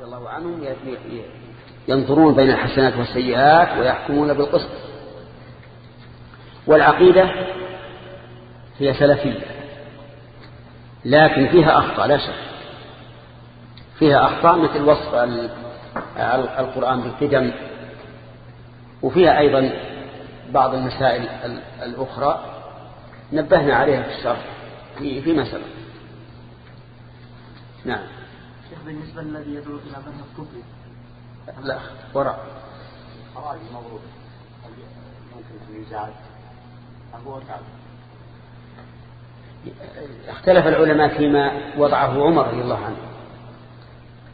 رضي الله عنهم ينظرون بين الحسنات والسيئات ويحكمون بالقسط. والعقيدة هي سلفية لكن فيها أخطاء لا شك. فيها أخطاء مثل وصف القرآن بالقدم وفيها أيضا بعض المسائل الأخرى نبهنا عليها في الشرح في فيما سبق نعم. بالنسبة للذي يدعو إلى مذهب كفري لا وراء. خراج مضروب ممكن يزاد أبو اختلف العلماء فيما وضعه عمر رضي الله عنه.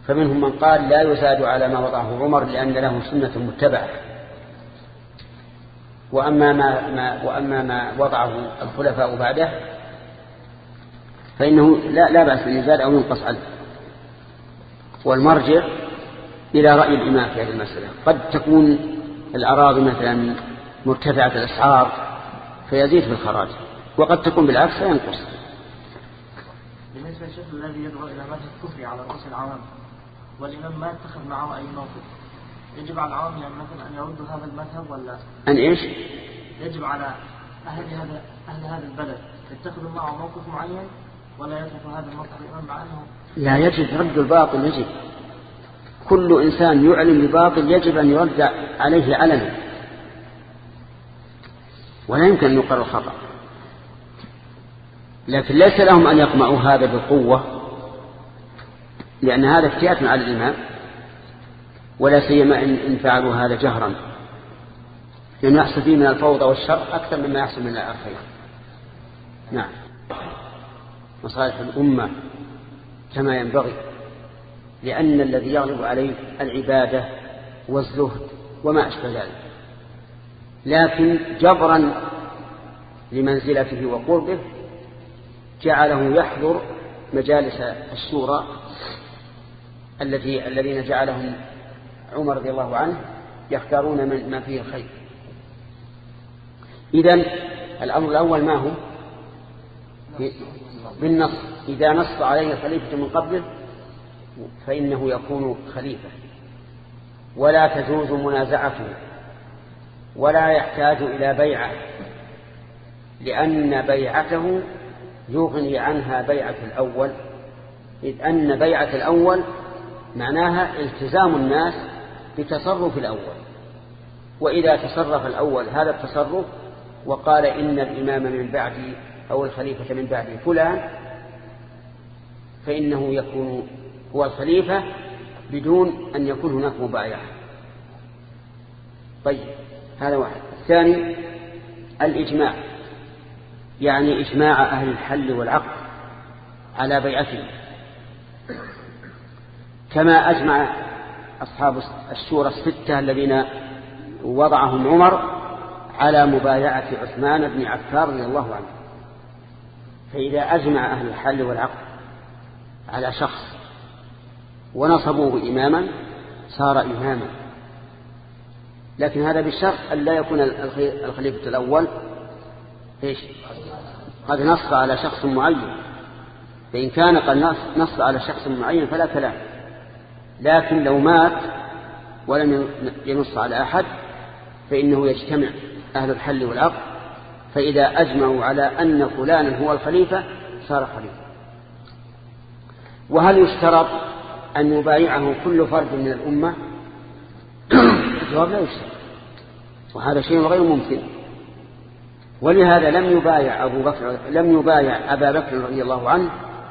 فمنهم من قال لا يزاد على ما وضعه عمر لأن له سنة متبعة. وأما ما, ما, وأما ما وضعه الخلفاء بعده فإنه لا, لا بأس أن يزاد أو ينقص عنه. والمرجع إلى رأي الإمام في هذه المسألة. قد تكون الأراضي مثلا مرتفعة الأسعار فيزيد في الخراج وقد تكون بالعكس فينقص. بالنسبة للشيخ الذي يدعو إلى مذهب الكفر على رؤوس العوام والإمام ما اتخذ معه أي موقف؟ يجب على العوام يعني مثلا أن يردوا هذا المذهب ولا؟ أن إيش؟ يجب على أهل هذا أهل هذا البلد يتخذوا معه موقف معين ولا يتركوا هذا الموقف الإمام مع أنه لا يجب رد الباطل يجب. كل إنسان يعلم بباطل يجب أن يرد عليه علنا. ولا يمكن أن يقر الخطأ. لكن ليس لهم أن يقمعوا هذا بالقوة لأن هذا افتئات على الإمام ولا سيما إن فعلوا هذا جهرا. لأنه يحصل فيه من الفوضى والشر أكثر مما يحصل من الخير نعم. مصالح الأمة. كما ينبغي لأن الذي يغلب عليه العبادة والزهد وما أشبه ذلك. لكن جبرا لمنزلته وقربه جعله يحضر مجالس الشورى التي الذين جعلهم عمر رضي الله عنه يختارون من ما فيه الخير. إذا الأمر الأول ما هو؟ بالنص. إذا نص عليه الخليفة من قبله فإنه يكون خليفة. ولا تجوز منازعته. ولا يحتاج إلى بيعة. لأن بيعته يغني عنها بيعة الأول. إذ أن بيعة الأول معناها التزام الناس بتصرف الأول. وإذا تصرف الأول هذا التصرف وقال إن الإمام من بعدي أو الخليفة من بعدي فلان فإنه يكون هو الخليفة بدون أن يكون هناك مبايعة. طيب هذا واحد. الثاني الإجماع. يعني إجماع أهل الحل والعقد على بيعته. كما أجمع أصحاب الشورى الستة الذين وضعهم عمر على مبايعة عثمان بن عفان رضي الله عنه. فإذا أجمع أهل الحل والعقد على شخص ونصبوه إماما صار إماما. لكن هذا بالشرط أن لا يكون الخليفة الأول. إيش؟ قد نص على شخص معين. فإن كان قد نص على شخص معين فلا كلام. لكن لو مات ولم ينص على أحد فإنه يجتمع أهل الحل والعقد فإذا أجمعوا على أن فلانا هو الخليفة صار خليفة. وهل يشترط أن يبايعه كل فرد من الأمة؟ الجواب لا يشترط. وهذا شيء غير ممكن. ولهذا لم يبايع أبو بكر لم يبايع أبا بكر رضي الله عنه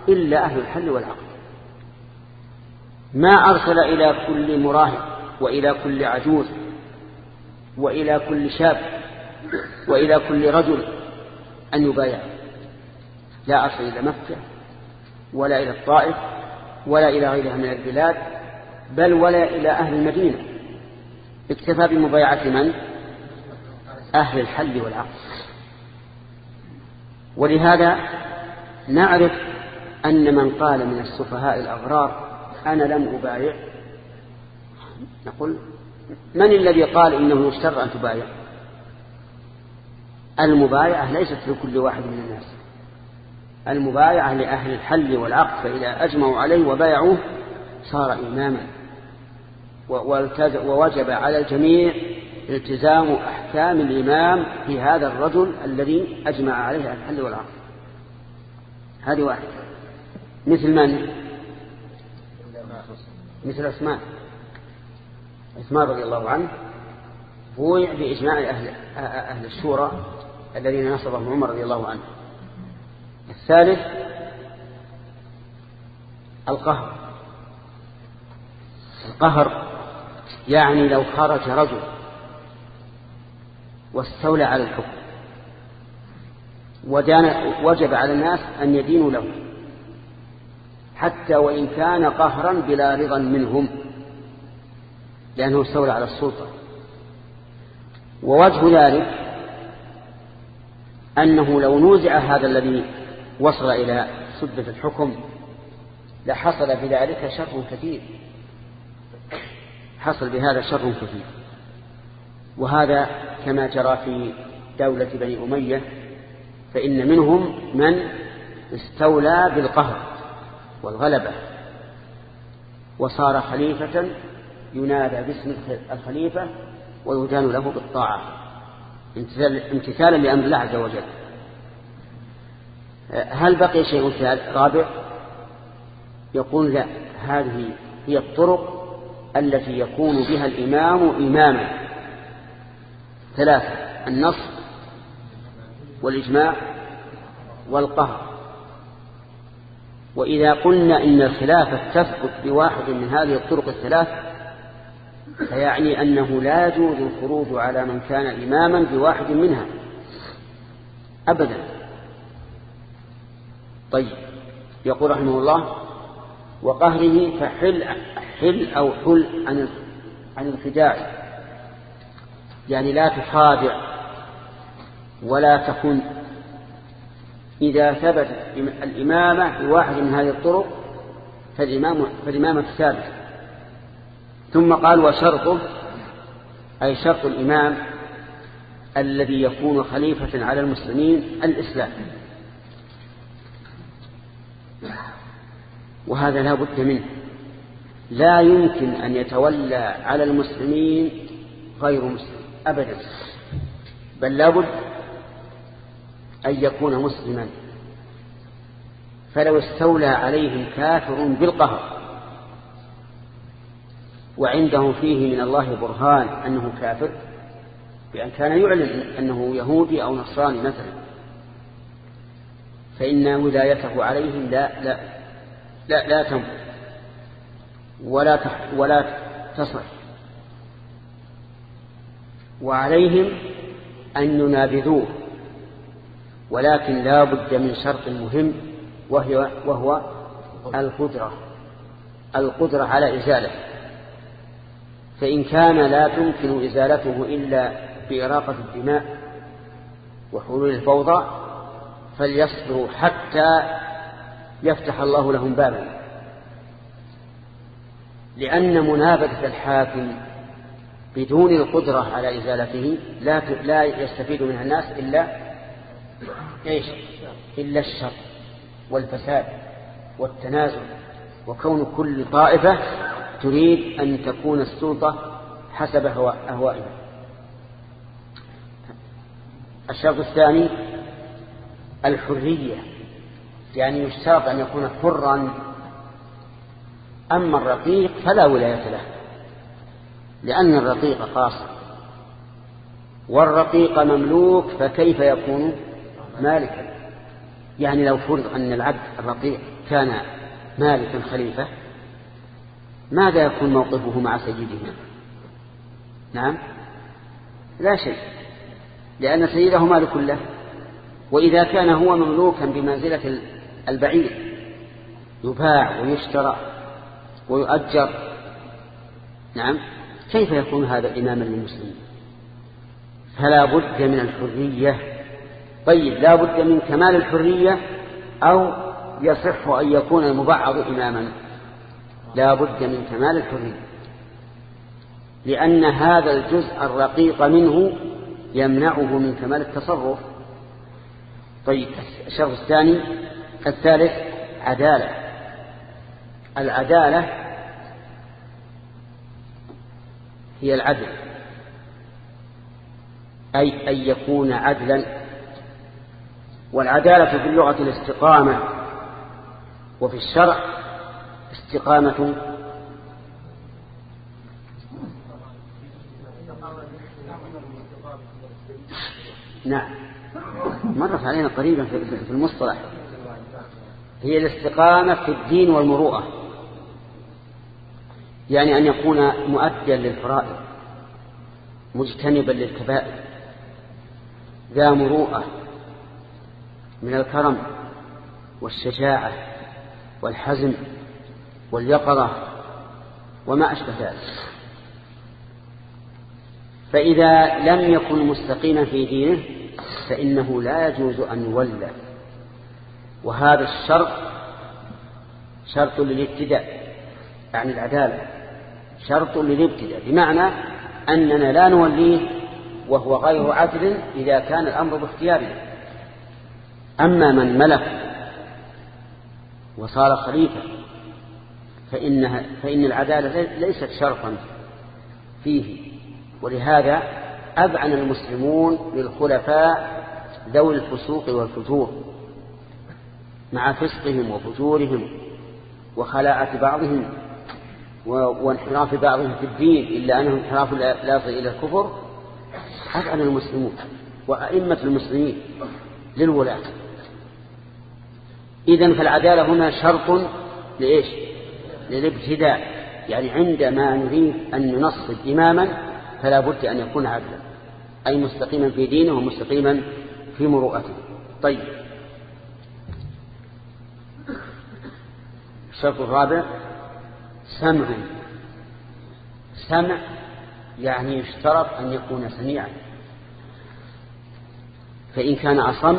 إلا أهل الحل والعقد ما أرسل إلى كل مراهق وإلى كل عجوز وإلى كل شاب وإلى كل رجل أن يبايع لا أرسل إلى مكة ولا إلى الطائف ولا إلى غيرها من البلاد بل ولا إلى أهل المدينة. اكتفى بمبايعة من؟ أهل الحل والعقد. ولهذا نعرف أن من قال من السفهاء الأغرار أنا لم أبايع نقول من الذي قال إنه يشتر أن تبايع؟ المبايعة ليست لكل واحد من الناس. المبايعة لأهل الحل والعقد فإذا أجمعوا عليه وبايعوه صار إماما. ووجب على الجميع التزام أحكام الإمام في هذا الرجل الذي أجمع عليه الحل والعقل هذه واحدة. مثل من؟ مثل عثمان. عثمان رضي الله عنه بويع بإجماع أهل, أهل الشورى الذين نصبهم عمر رضي الله عنه. الثالث القهر. القهر يعني لو خرج رجل واستولى على الحكم وجب على الناس أن يدينوا له حتى وإن كان قهرا بلا رضا منهم لأنه استولى على السلطة. ووجه ذلك أنه لو نوزع هذا الذي وصل إلى سدة الحكم لحصل بذلك شر كثير. حصل بهذا شر كثير. وهذا كما جرى في دولة بني أمية فإن منهم من استولى بالقهر والغلبة وصار خليفة ينادى باسم الخليفة ويدان له بالطاعة. امتثالا لأمر الله عز وجل. هل بقي شيء رابع؟ يقول لا هذه هي الطرق التي يكون بها الإمام إماما. ثلاثة النص والإجماع والقهر. وإذا قلنا إن الخلافة تثبت بواحد من هذه الطرق الثلاث فيعني أنه لا يجوز الخروج على من كان إماما بواحد منها. أبدا. طيب. يقول رحمه الله وقهره فحل حل أو حل عن عن الخداع. يعني لا تخادع ولا تكن إذا ثبت الإمامة بواحد من هذه الطرق فالإمام فالإمامة ثابتة ثم قال وشرطه أي شرط الإمام الذي يكون خليفة على المسلمين الإسلام. وهذا لا بد منه. لا يمكن أن يتولى على المسلمين غير مسلم أبدا. بل لا بد أن يكون مسلما. فلو استولى عليهم كافر بالقهر وعنده فيه من الله برهان أنه كافر بأن كان يعلن أنه يهودي أو نصراني مثلا. فإن ولايته عليهم لا لا لا لا تنفذ ولا ولا تصح. وعليهم أن ينابذوه ولكن لا بد من شرط مهم وهي وهو القدرة القدرة على إزالة فإن كان لا تمكن إزالته إلا بإراقة الدماء وحلول الفوضى فليصبروا حتى يفتح الله لهم بابا. لأن منابذة الحاكم بدون القدرة على إزالته لا لا يستفيد منها الناس إلا إيش؟ إلا الشر والفساد والتنازل وكون كل طائفة تريد أن تكون السلطة حسب أهوائها. الشرط الثاني الحرية. يعني يشترط أن يكون حرا. أما الرقيق فلا ولاية له لأن الرقيق قاصر. والرقيق مملوك فكيف يكون مالكا؟ يعني لو فرض أن العبد الرقيق كان مالكا خليفة ماذا يكون موقفه مع سيده نعم. لا شيء لأن سيده مالك له وإذا كان هو مملوكا بمنزلة البعير يباع ويشترى ويؤجر. نعم. كيف يكون هذا إماما للمسلمين؟ فلا بد من الحرية. طيب لا بد من كمال الحرية أو يصح أن يكون المبعض إماما؟ لا بد من كمال الحرية. لأن هذا الجزء الرقيق منه يمنعه من كمال التصرف. طيب الشرط الثاني الثالث عدالة. العدالة هي العدل. أي أن يكون عدلا. والعدالة في اللغة الاستقامة وفي الشرع استقامة. نعم. مرت علينا قريبا في المصطلح. هي الاستقامة في الدين والمروءة. يعني أن يكون مؤديا للفرائض مجتنبا للكبائر ذا مروءة من الكرم والشجاعة والحزم. واليقظة وما أشبه ذلك. فإذا لم يكن مستقيما في دينه فإنه لا يجوز أن يولى. وهذا الشرط شرط للابتداء يعني العدالة شرط للابتداء بمعنى أننا لا نوليه وهو غير عدل إذا كان الأمر باختياره. أما من ملك وصار خليفة فإنها فإن العدالة ليست شرطا فيه. ولهذا أذعن المسلمون للخلفاء ذوي الفسوق والفجور مع فسقهم وفجورهم وخلاعة بعضهم وانحراف بعضهم في الدين إلا أنهم انحراف لا يصل إلى الكفر. أذعن المسلمون وأئمة المسلمين للولاة. إذن فالعدالة هنا شرط لإيش؟ للابتداء يعني عندما نريد أن ننصب إماما فلا بد أن يكون عدلا أي مستقيما في دينه ومستقيما في مروءته. طيب. الشرط الرابع سمع سمع يعني يشترط أن يكون سميعا. فإن كان أصم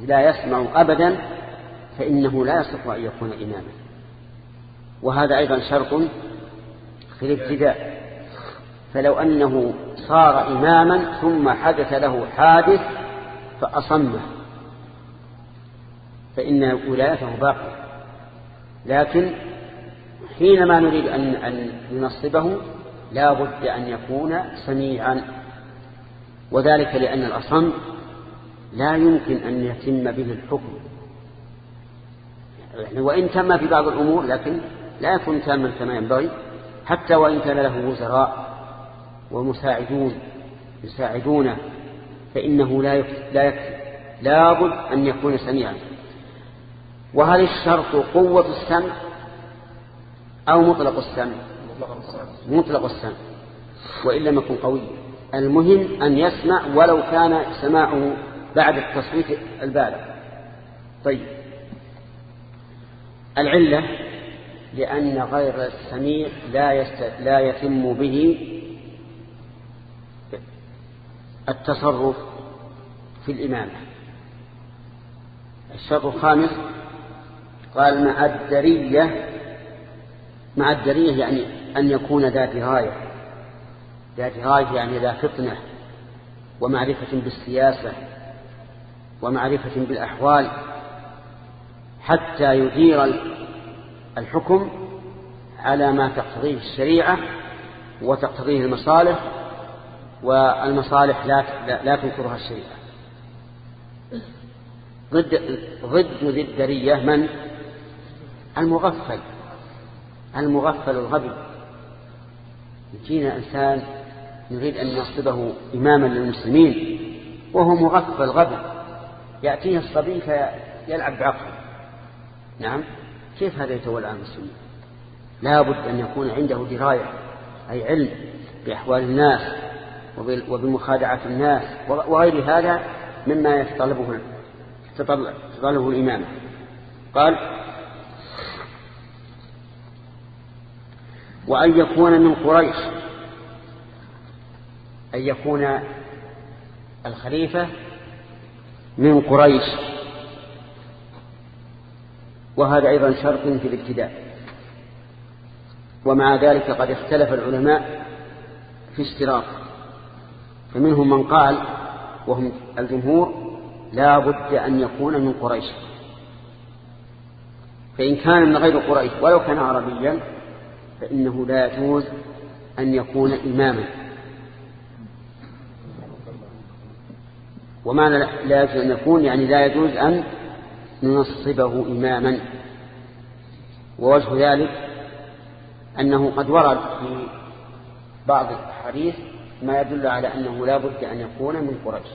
لا يسمع أبدا فإنه لا يصح أن يكون إماما. وهذا أيضا شرط في الابتداء. فلو أنه صار إماما ثم حدث له حادث فأصمه. فإن ولايته باقية. لكن حينما نريد أن, أن ننصبه لا بد أن يكون سميعا. وذلك لأن الأصم لا يمكن أن يتم به الحكم. يعني وإن تم في بعض الأمور لكن لا يكون تاما كما ينبغي حتى وإن كان له وزراء ومساعدون يساعدونه فإنه لا يكفي لا يكفي لابد أن يكون سميعا. وهل الشرط قوة السمع أو مطلق السمع؟ مطلق السمع. وإن لم يكن قويا المهم أن يسمع ولو كان سماعه بعد التصويت البالغ. طيب. العلة لأن غير السميع لا, يست... لا يتم به التصرف في الإمامة. الشرط الخامس قال مع الدرية مع الدرية يعني أن يكون ذا دراية ذا دراية يعني ذا فطنة ومعرفة بالسياسة ومعرفة بالأحوال حتى يدير الحكم على ما تقتضيه الشريعة وتقتضيه المصالح والمصالح لا لا تنكرها الشريعة. ضد ضد ذي الدرية من؟ المغفل المغفل الغبي. يجينا إنسان يريد أن ينصبه إماما للمسلمين وهو مغفل غبي. يأتيه الصبي فيلعب بعقله. نعم؟ كيف هذا يتولى عن المسلمين لا بد أن يكون عنده دراية أي علم بأحوال الناس وبمخادعة الناس وغير هذا مما يتطلبه تطلبه الإمامة قال وأن يكون من قريش أن يكون الخليفة من قريش. وهذا أيضا شرط في الابتداء. ومع ذلك قد اختلف العلماء في اشتراط فمنهم من قال وهم الجمهور لا بد أن يكون من قريش. فإن كان من غير قريش ولو كان عربيا فإنه لا يجوز أن يكون إماما. ومعنى لا يجوز أن يكون يعني لا يجوز أن ننصبه إماما. ووجه ذلك أنه قد ورد في بعض الحديث ما يدل على أنه لا بد أن يكون من قريش.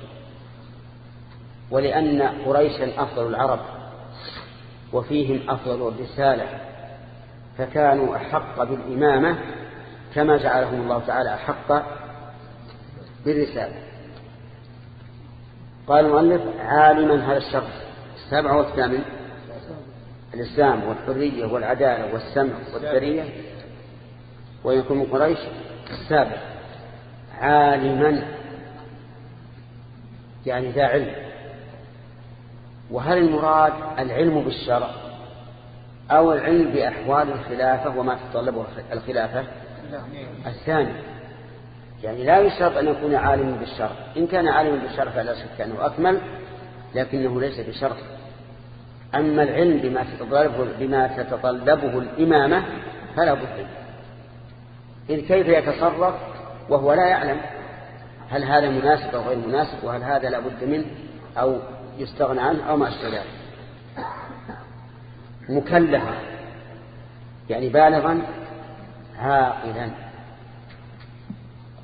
ولأن قريشا أفضل العرب وفيهم أفضل الرسالة فكانوا أحق بالإمامة كما جعلهم الله تعالى أحق بالرسالة. قال المؤلف عالما هذا الشخص السابع والثامن؟ الإسلام والحرية والعدالة والسمع والدرية ويكون قريش السابع. عالما. يعني ذا علم. وهل المراد العلم بالشرع أو العلم بأحوال الخلافة وما تتطلبه الخلافة؟ الثاني. يعني لا يشترط أن يكون عالما بالشرع. إن كان عالما بالشرع فلا شك أنه أكمل لكنه ليس بشرط. أما العلم بما تتطلبه, بما تتطلبه الإمامة فلا بد. إذ كيف يتصرف وهو لا يعلم؟ هل هذا مناسب أو غير مناسب؟ وهل هذا لا بد منه أو يستغنى عنه أو ما ذلك؟ مكلفا يعني بالغا عاقلا.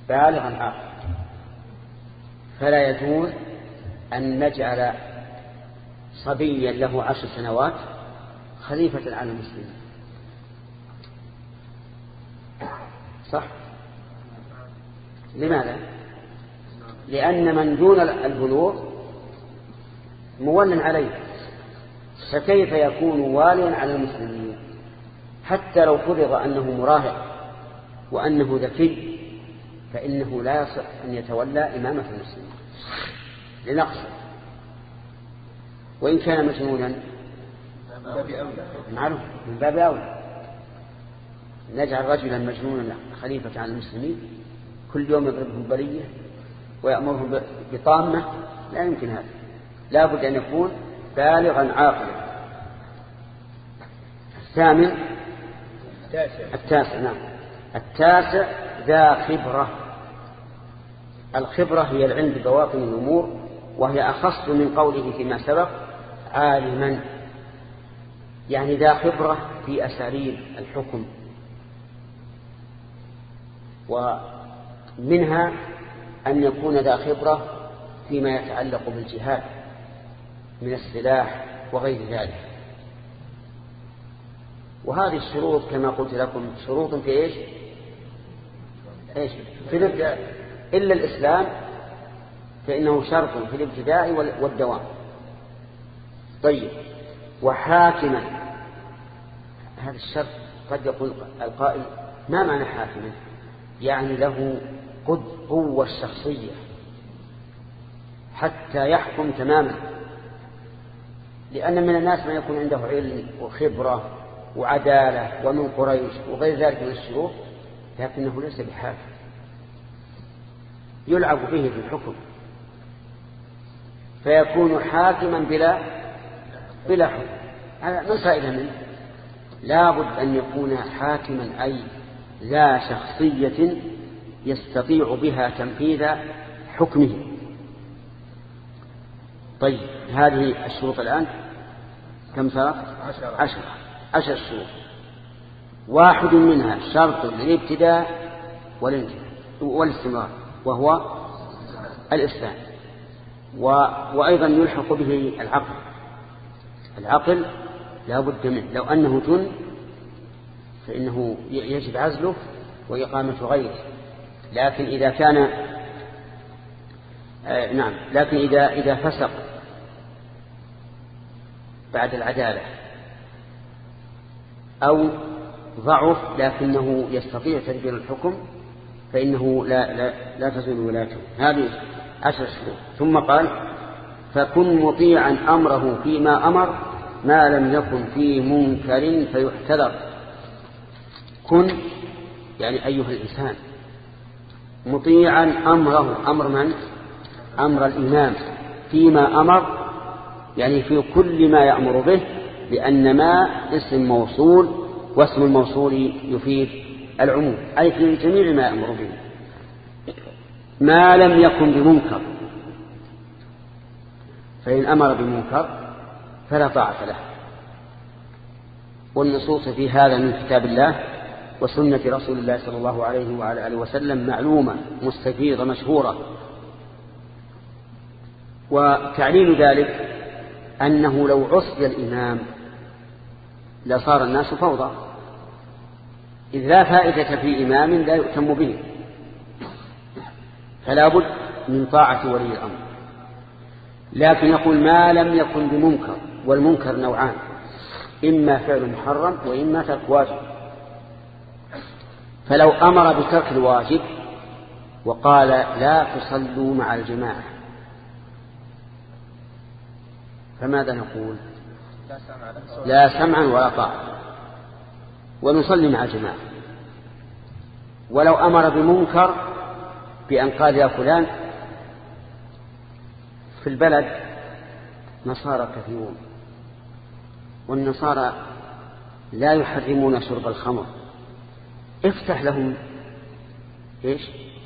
بالغا عاقلا. فلا يجوز أن نجعل صبيا له عشر سنوات خليفة على المسلمين. صح؟ لماذا؟ لأن من دون البلوغ مول عليه. فكيف يكون واليا على المسلمين؟ حتى لو فرض أنه مراهق وأنه ذكي فإنه لا يصح أن يتولى إمامة المسلمين. لنقصه وإن كان مجنونا معروف من باب أولى. نجعل رجلا مجنونا خليفة على المسلمين كل يوم يضربهم بلية ويأمرهم بطامة لا يمكن هذا. لا بد أن يكون بالغا عاقلا. الثامن التاسع نعم. التاسع ذا خبرة. الخبرة هي العلم ببواطن الأمور وهي أخص من قوله فيما سبق عالما. يعني ذا خبرة في أساليب الحكم. ومنها أن يكون ذا خبرة فيما يتعلق بالجهاد من السلاح وغير ذلك. وهذه الشروط كما قلت لكم شروط في إيش؟ إيش؟ في الابتداء. إلا الإسلام فإنه شرط في الابتداء والدوام. طيب. وحاكما هذا الشرط قد يقول القائل ما معنى حاكما يعني له قوة الشخصية حتى يحكم تماما. لأن من الناس من يكون عنده علم وخبرة وعدالة ومن قريش وغير ذلك من الشروط لكنه ليس بحاكم. يلعب به في الحكم. فيكون حاكما بلا بلا حكم هذا من فائدة منه؟ لابد أن يكون حاكما أي ذا شخصية يستطيع بها تنفيذ حكمه. طيب هذه الشروط الآن؟ كم صارت؟ عشرة. عشرة. عشر شروط. واحد منها شرط للابتداء والاستمرار وهو الإسلام و... وأيضا يلحق به العقل. العقل لا بد منه. لو أنه جن فإنه يجب عزله وإقامة غيره. لكن إذا كان آه نعم لكن إذا إذا فسق بعد العدالة أو ضعف لكنه يستطيع تدبير الحكم فإنه لا, لا, لا تزول ولايته. هذه عشر شهور. ثم قال فكن مطيعا أمره فيما أمر ما لم يكن في منكر فيحتذر. كن يعني أيها الإنسان مطيعا أمره. أمر من؟ أمر الإمام فيما أمر يعني في كل ما يأمر به لأن ما اسم موصول واسم الموصول يفيد العموم أي في جميع ما يأمر به. ما لم يكن بمنكر. فإن أمر بمنكر فلا طاعة له. والنصوص في هذا من كتاب الله وسنة رسول الله صلى الله عليه وعلى آله وسلم معلومة مستفيضة مشهورة. وتعليل ذلك أنه لو عصي الإمام لصار الناس فوضى. إذ لا فائدة في إمام لا يؤتم به. فلا بد من طاعة ولي الأمر. لكن يقول ما لم يكن بمنكر والمنكر نوعان إما فعل محرم وإما ترك واجب. فلو أمر بترك الواجب وقال لا تصلوا مع الجماعة فماذا نقول؟ لا سمعا ولا طاعة ونصلي مع الجماعة. ولو أمر بمنكر بأن قال يا فلان في البلد نصارى كثيرون والنصارى لا يحرمون شرب الخمر. افتح لهم إيش؟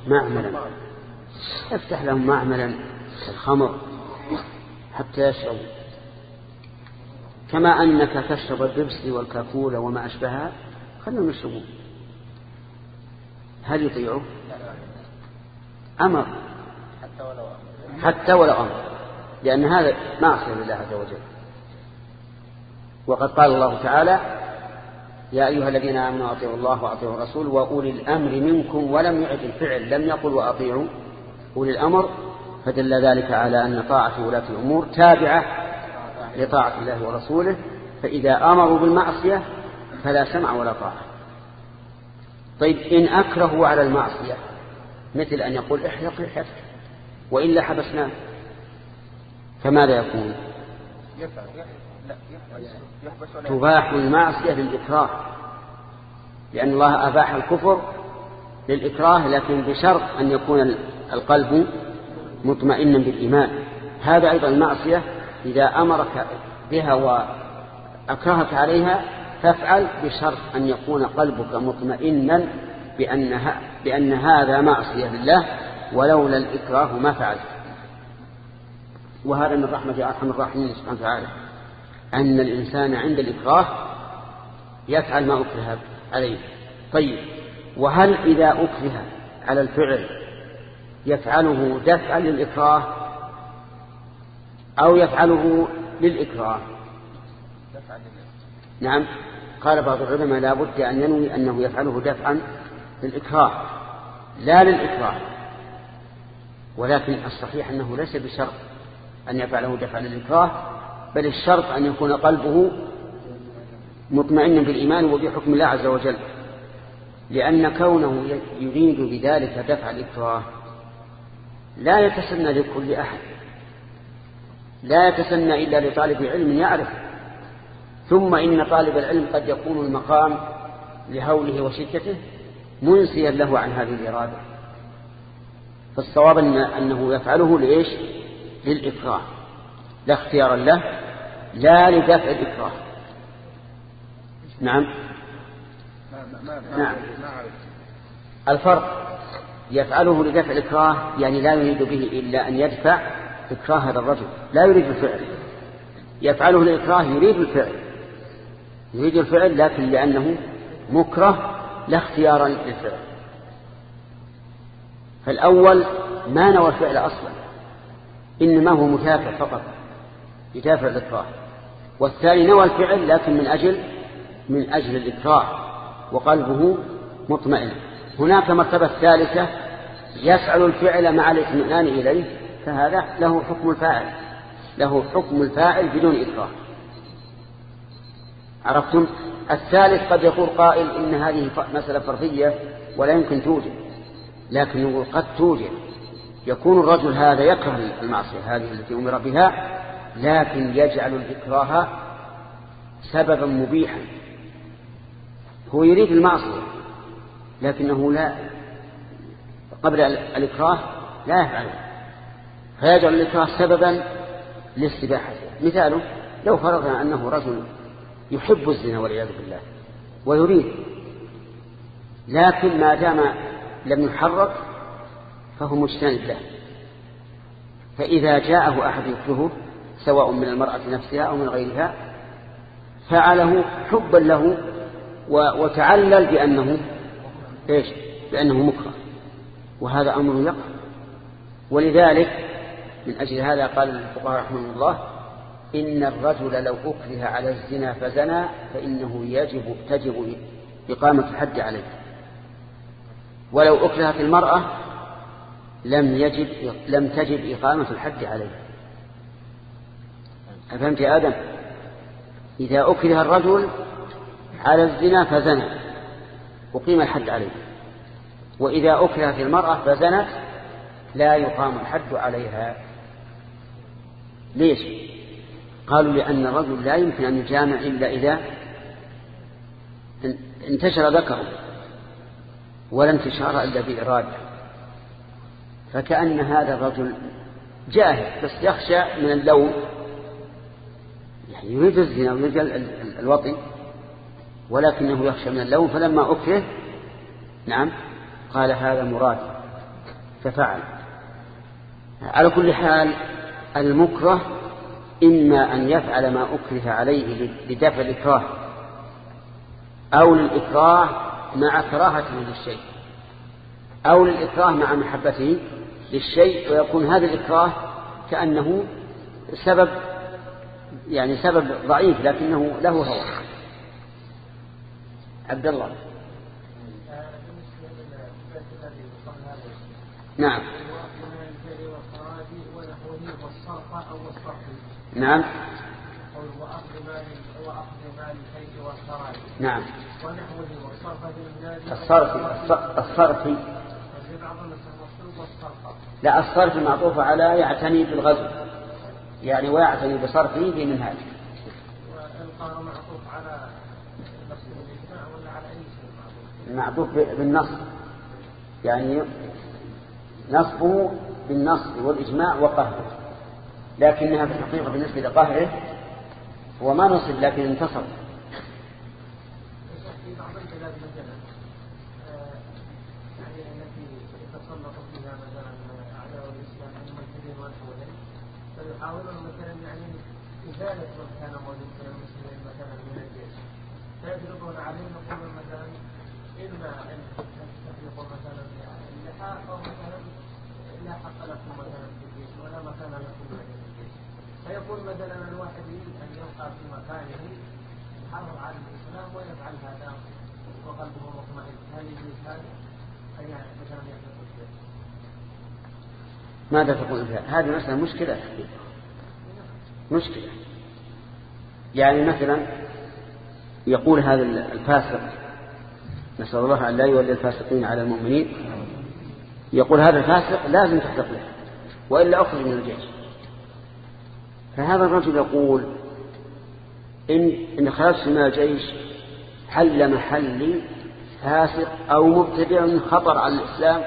معملا. افتح لهم معملا الخمر حتى يشربوا. كما أنك تشرب البيبسي والكاكولا وما أشبهها خلهم يشربون. هل يطيعوا أمر. حتى ولو أمر. حتى ولو أمر. لأن هذا معصية لله عز وجل. وقد قال الله تعالى يا أيها الذين آمنوا أطيعوا الله وأطيعوا الرسول وأولي الأمر منكم ولم يعد الفعل. لم يقل وأطيعوا أولي الأمر فدل ذلك على أن طاعة ولاة الأمور تابعة لطاعة الله ورسوله فإذا أمروا بالمعصية فلا سمع ولا طاعة. طيب إن أكرهوا على المعصية مثل أن يقول احلق لحيتك وإلا حبسناه فماذا يكون؟ تباح المعصية للإكراه لأن الله أباح الكفر للإكراه لكن بشرط أن يكون القلب مطمئنا بالإيمان. هذا أيضا المعصية إذا أمرك بها وأكرهك عليها فافعل بشرط أن يكون قلبك مطمئنا بأنها بأن هذا معصية لله ولولا الإكراه ما فعلت. وهذا من رحمة أرحم الراحمين سبحانه وتعالى. أن الإنسان عند الإكراه يفعل ما أكره عليه. طيب وهل إذا أكره على الفعل يفعله دفعا للإكراه أو يفعله للإكراه؟ نعم. قال بعض العلماء لا بد أن ينوي أنه يفعله دفعا للإكراه لا للإكراه. ولكن الصحيح أنه ليس بشرط. أن يفعله دفعا للإكراه بل الشرط أن يكون قلبه مطمئنا بالإيمان وبحكم الله عز وجل لأن كونه يريد بذلك دفع الإكراه لا يتسنى لكل أحد لا يتسنى إلا لطالب علم يعرف. ثم إن طالب العلم قد يكون المقام لهوله وشدته منسيا له عن هذه الإرادة. فالصواب أنه يفعله لإيش؟ للإكراه. لا اختيارا له لا لدفع الإكراه. نعم. نعم. الفرق يفعله لدفع الإكراه يعني لا يريد به إلا أن يدفع إكراه هذا الرجل. لا يريد الفعل يفعله للإكراه يريد الفعل يريد الفعل لكن لأنه مكره لا اختيارا للفعل. فالأول ما نوى الفعل أصلا. إنما هو متافع فقط يدافع الإكراه والثاني نوى الفعل لكن من أجل من أجل الإكراه وقلبه مطمئن. هناك مرتبة ثالثة يفعل الفعل مع الإطمئنان إليه فهذا له حكم الفاعل له حكم الفاعل بدون إكراه. عرفتم؟ الثالث قد يقول قائل إن هذه مسألة فرضية ولا يمكن توجد لكن يقول قد توجد. يكون الرجل هذا يكره المعصية هذه التي أمر بها لكن يجعل الإكراه سببا مبيحا. هو يريد المعصية لكنه لا قبل الإكراه لا يفعله فيجعل الإكراه سببا لاستباحته. مثاله لو فرضنا أنه رجل يحب الزنا والعياذ بالله ويريد لكن ما دام لم يحرك فهو مجتنب له. فإذا جاءه أحد يكرهه سواء من المرأة نفسها أو من غيرها فعله حبا له وتعلل بأنه إيش؟ بأنه مكره. وهذا أمر يقع. ولذلك من أجل هذا قال الفقهاء رحمه الله إن الرجل لو أكره على الزنا فزنى فإنه يجب تجب إقامة الحد عليه. ولو أكرهت المرأة لم يجب لم تجب إقامة الحد عليه. أفهمت يا آدم؟ إذا أكره الرجل على الزنا فزنى أقيم الحد عليه. وإذا أكرهت المرأة فزنت لا يقام الحد عليها. ليش؟ قالوا لأن الرجل لا يمكن أن يجامع إلا إذا انتشر ذكره ولا انتشار إلا بإرادة. فكأن هذا الرجل جاهل بس يخشى من اللوم. يعني يريد الزنا ويريد الوطي ولكنه يخشى من اللوم فلما أكره نعم قال هذا مراد ففعل. على كل حال المكره إما أن يفعل ما أكره عليه لدفع الإكراه أو للإكراه مع كراهته للشيء أو للإكراه مع محبته. للشيء ويكون هذا الإكراه كأنه سبب يعني سبب ضعيف لكنه له هو عبد الله. نعم. نعم. نعم. الصرف. الصرف. لا الصرف معطوف على يعتني بالغزو يعني ويعتني بصرفه في منهاج معطوف على معطوف بالنص يعني نصبه بالنصب والإجماع وقهره. لكنها في الحقيقة بالنسبة لقهره هو ما نصب لكن انتصر إزالة من كان موجود من المسلمين مثلا من الجيش. فيضربون عليه يقولون مثلا إما أن تفرقوا مثلا اللحاق أو مثلا لا حق لكم مثلا في الجيش ولا مكان لكم في الجيش. فيقول مثلا الواحد يريد أن يبقى في مكانه يحرر على الإسلام ويفعل هذا وقلبه مطمئن. هل يجوز هذا؟ أي مثلا يحدث ماذا تقول فيها؟ هذه مسألة مشكلة مشكلة. يعني مثلا يقول هذا الفاسق نسأل الله أن لا يولي الفاسقين على المؤمنين. يقول هذا الفاسق لازم تحتق له وإلا أخرج من الجيش. فهذا الرجل يقول إن, إن خرجت من الجيش حل محلي فاسق أو مبتدع خطر على الإسلام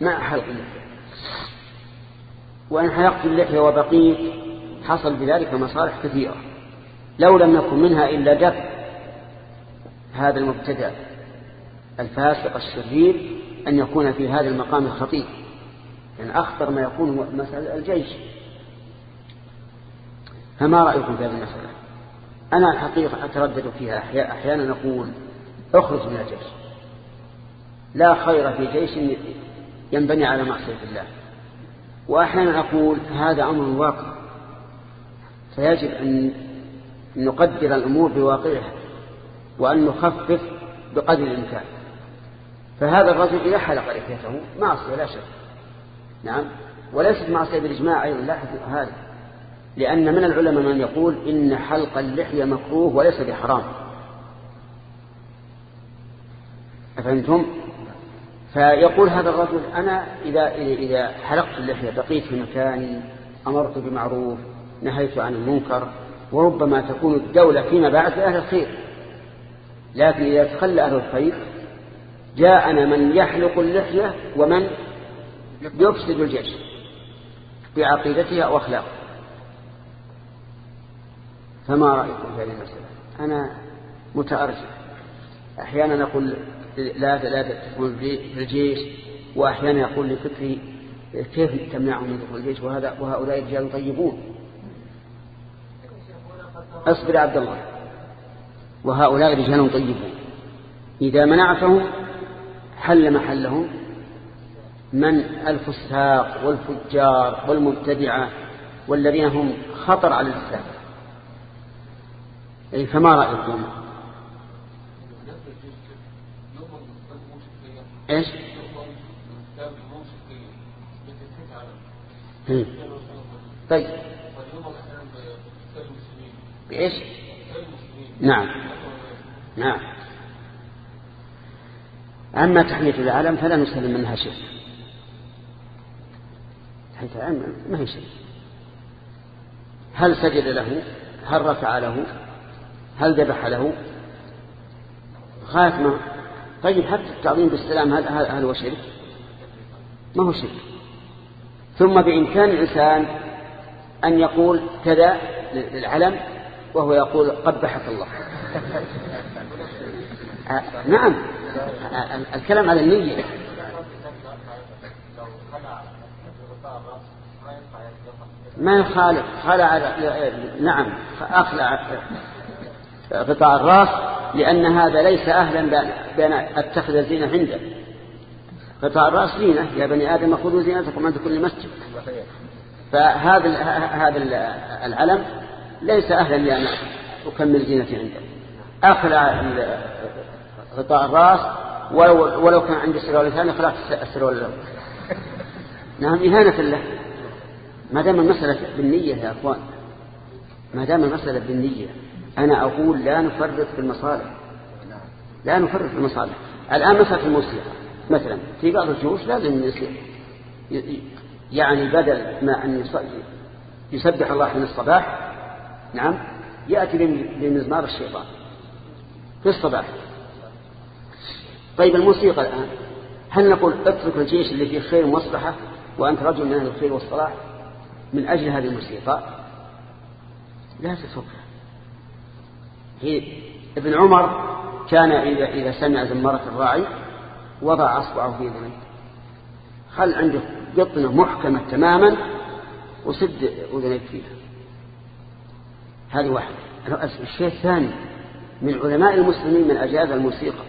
مع حلق اللحية وإن حلقت اللحية وبقيت حصل بذلك مصالح كثيرة. لو لم يكن منها إلا دفع هذا المبتدع الفاسق الشرير أن يكون في هذا المقام الخطير يعني أخطر ما يكون هو مسألة الجيش. فما رأيكم في هذه المسألة؟ أنا الحقيقة أتردد فيها. أحيانا أقول اخرج من الجيش. لا خير في جيش ينبني على معصية الله. وأحيانا أقول هذا أمر واقع. فيجب أن نقدر الأمور بواقعها وأن نخفف بقدر الإمكان. فهذا الرجل إذا حلق لحيته معصية لا شك. نعم. وليست معصية بالإجماع أيضا لاحظ هذا لأن من العلماء من يقول إن حلق اللحية مكروه وليس بحرام. أفهمتم؟ فيقول هذا الرجل أنا إذا, إذا حلقت اللحية بقيت في مكاني أمرت بمعروف نهيت عن المنكر وربما تكون الدولة فيما بعد لأهل الخير. لكن إذا تخلى أهل الخير جاءنا من يحلق اللحية ومن يفسد الجيش بعقيدتها أو فما رأيكم في هذه المسألة؟ أنا متأرجح. أحيانا أقول لا لا تدخل في الجيش وأحيانا يقول لفكري كيف تمنعهم من دخول الجيش؟ وهذا وهؤلاء رجال طيبون. أصبر عبد الله. وهؤلاء رجال طيبون. إذا منعتهم حل محلهم. من؟ الفساق والفجار والمبتدعة والذين هم خطر على الإسلام. أي فما رأيكم إيش؟ طيب. بإيش؟ نعم. نعم. أما تحمية العالم فلا نسلم منها شيء. تحمية العالم ما هي شيء. هل سجد له؟ هل رفع له؟ هل ذبح له؟ ما. طيب حتى التعظيم بالسلام هل, هل هو شرك. ما هو شرك. ثم بإمكان الإنسان أن يقول كذا للعلم وهو يقول قبحك الله. آه، نعم. آه، الكلام على النية. ما يخالف. خلع نعم. أخلع غطاء الرأس لأن هذا ليس أهلا بأن أتخذ زينة عنده. غطاء الرأس زينة. يا بني آدم خذوا زينتكم عند كل مسجد. فهذا هذا العلم ليس أهلا لأن أكمل زينتي عنده أخلع غطاء الرأس ولو, ولو كان عندي سروال ثاني خلعت السروال الأول نعم إهانة له. ما دام المسألة بالنية يا أخوان ما دام المسألة بالنية أنا أقول لا نفرط في المصالح. لا نفرط في المصالح. الآن مسألة الموسيقى مثلا في بعض الجيوش لازم يصير يعني بدل ما أن يسبح الله من الصباح نعم يأتي بمزمار الشيطان. في الصباح. طيب الموسيقى الآن. هل نقول اترك الجيش اللي فيه خير ومصلحة وأنت رجل من أهل الخير والصلاح من أجل هذه الموسيقى؟ لا تتركها. هي ابن عمر كان إذا, إذا سمع زمرة الراعي وضع أصبعه في ذنبه خل عنده قطنة محكمة تماما وسد أذنيك فيها. هذه واحدة. الشيء الثاني من علماء المسلمين من أجاز الموسيقى.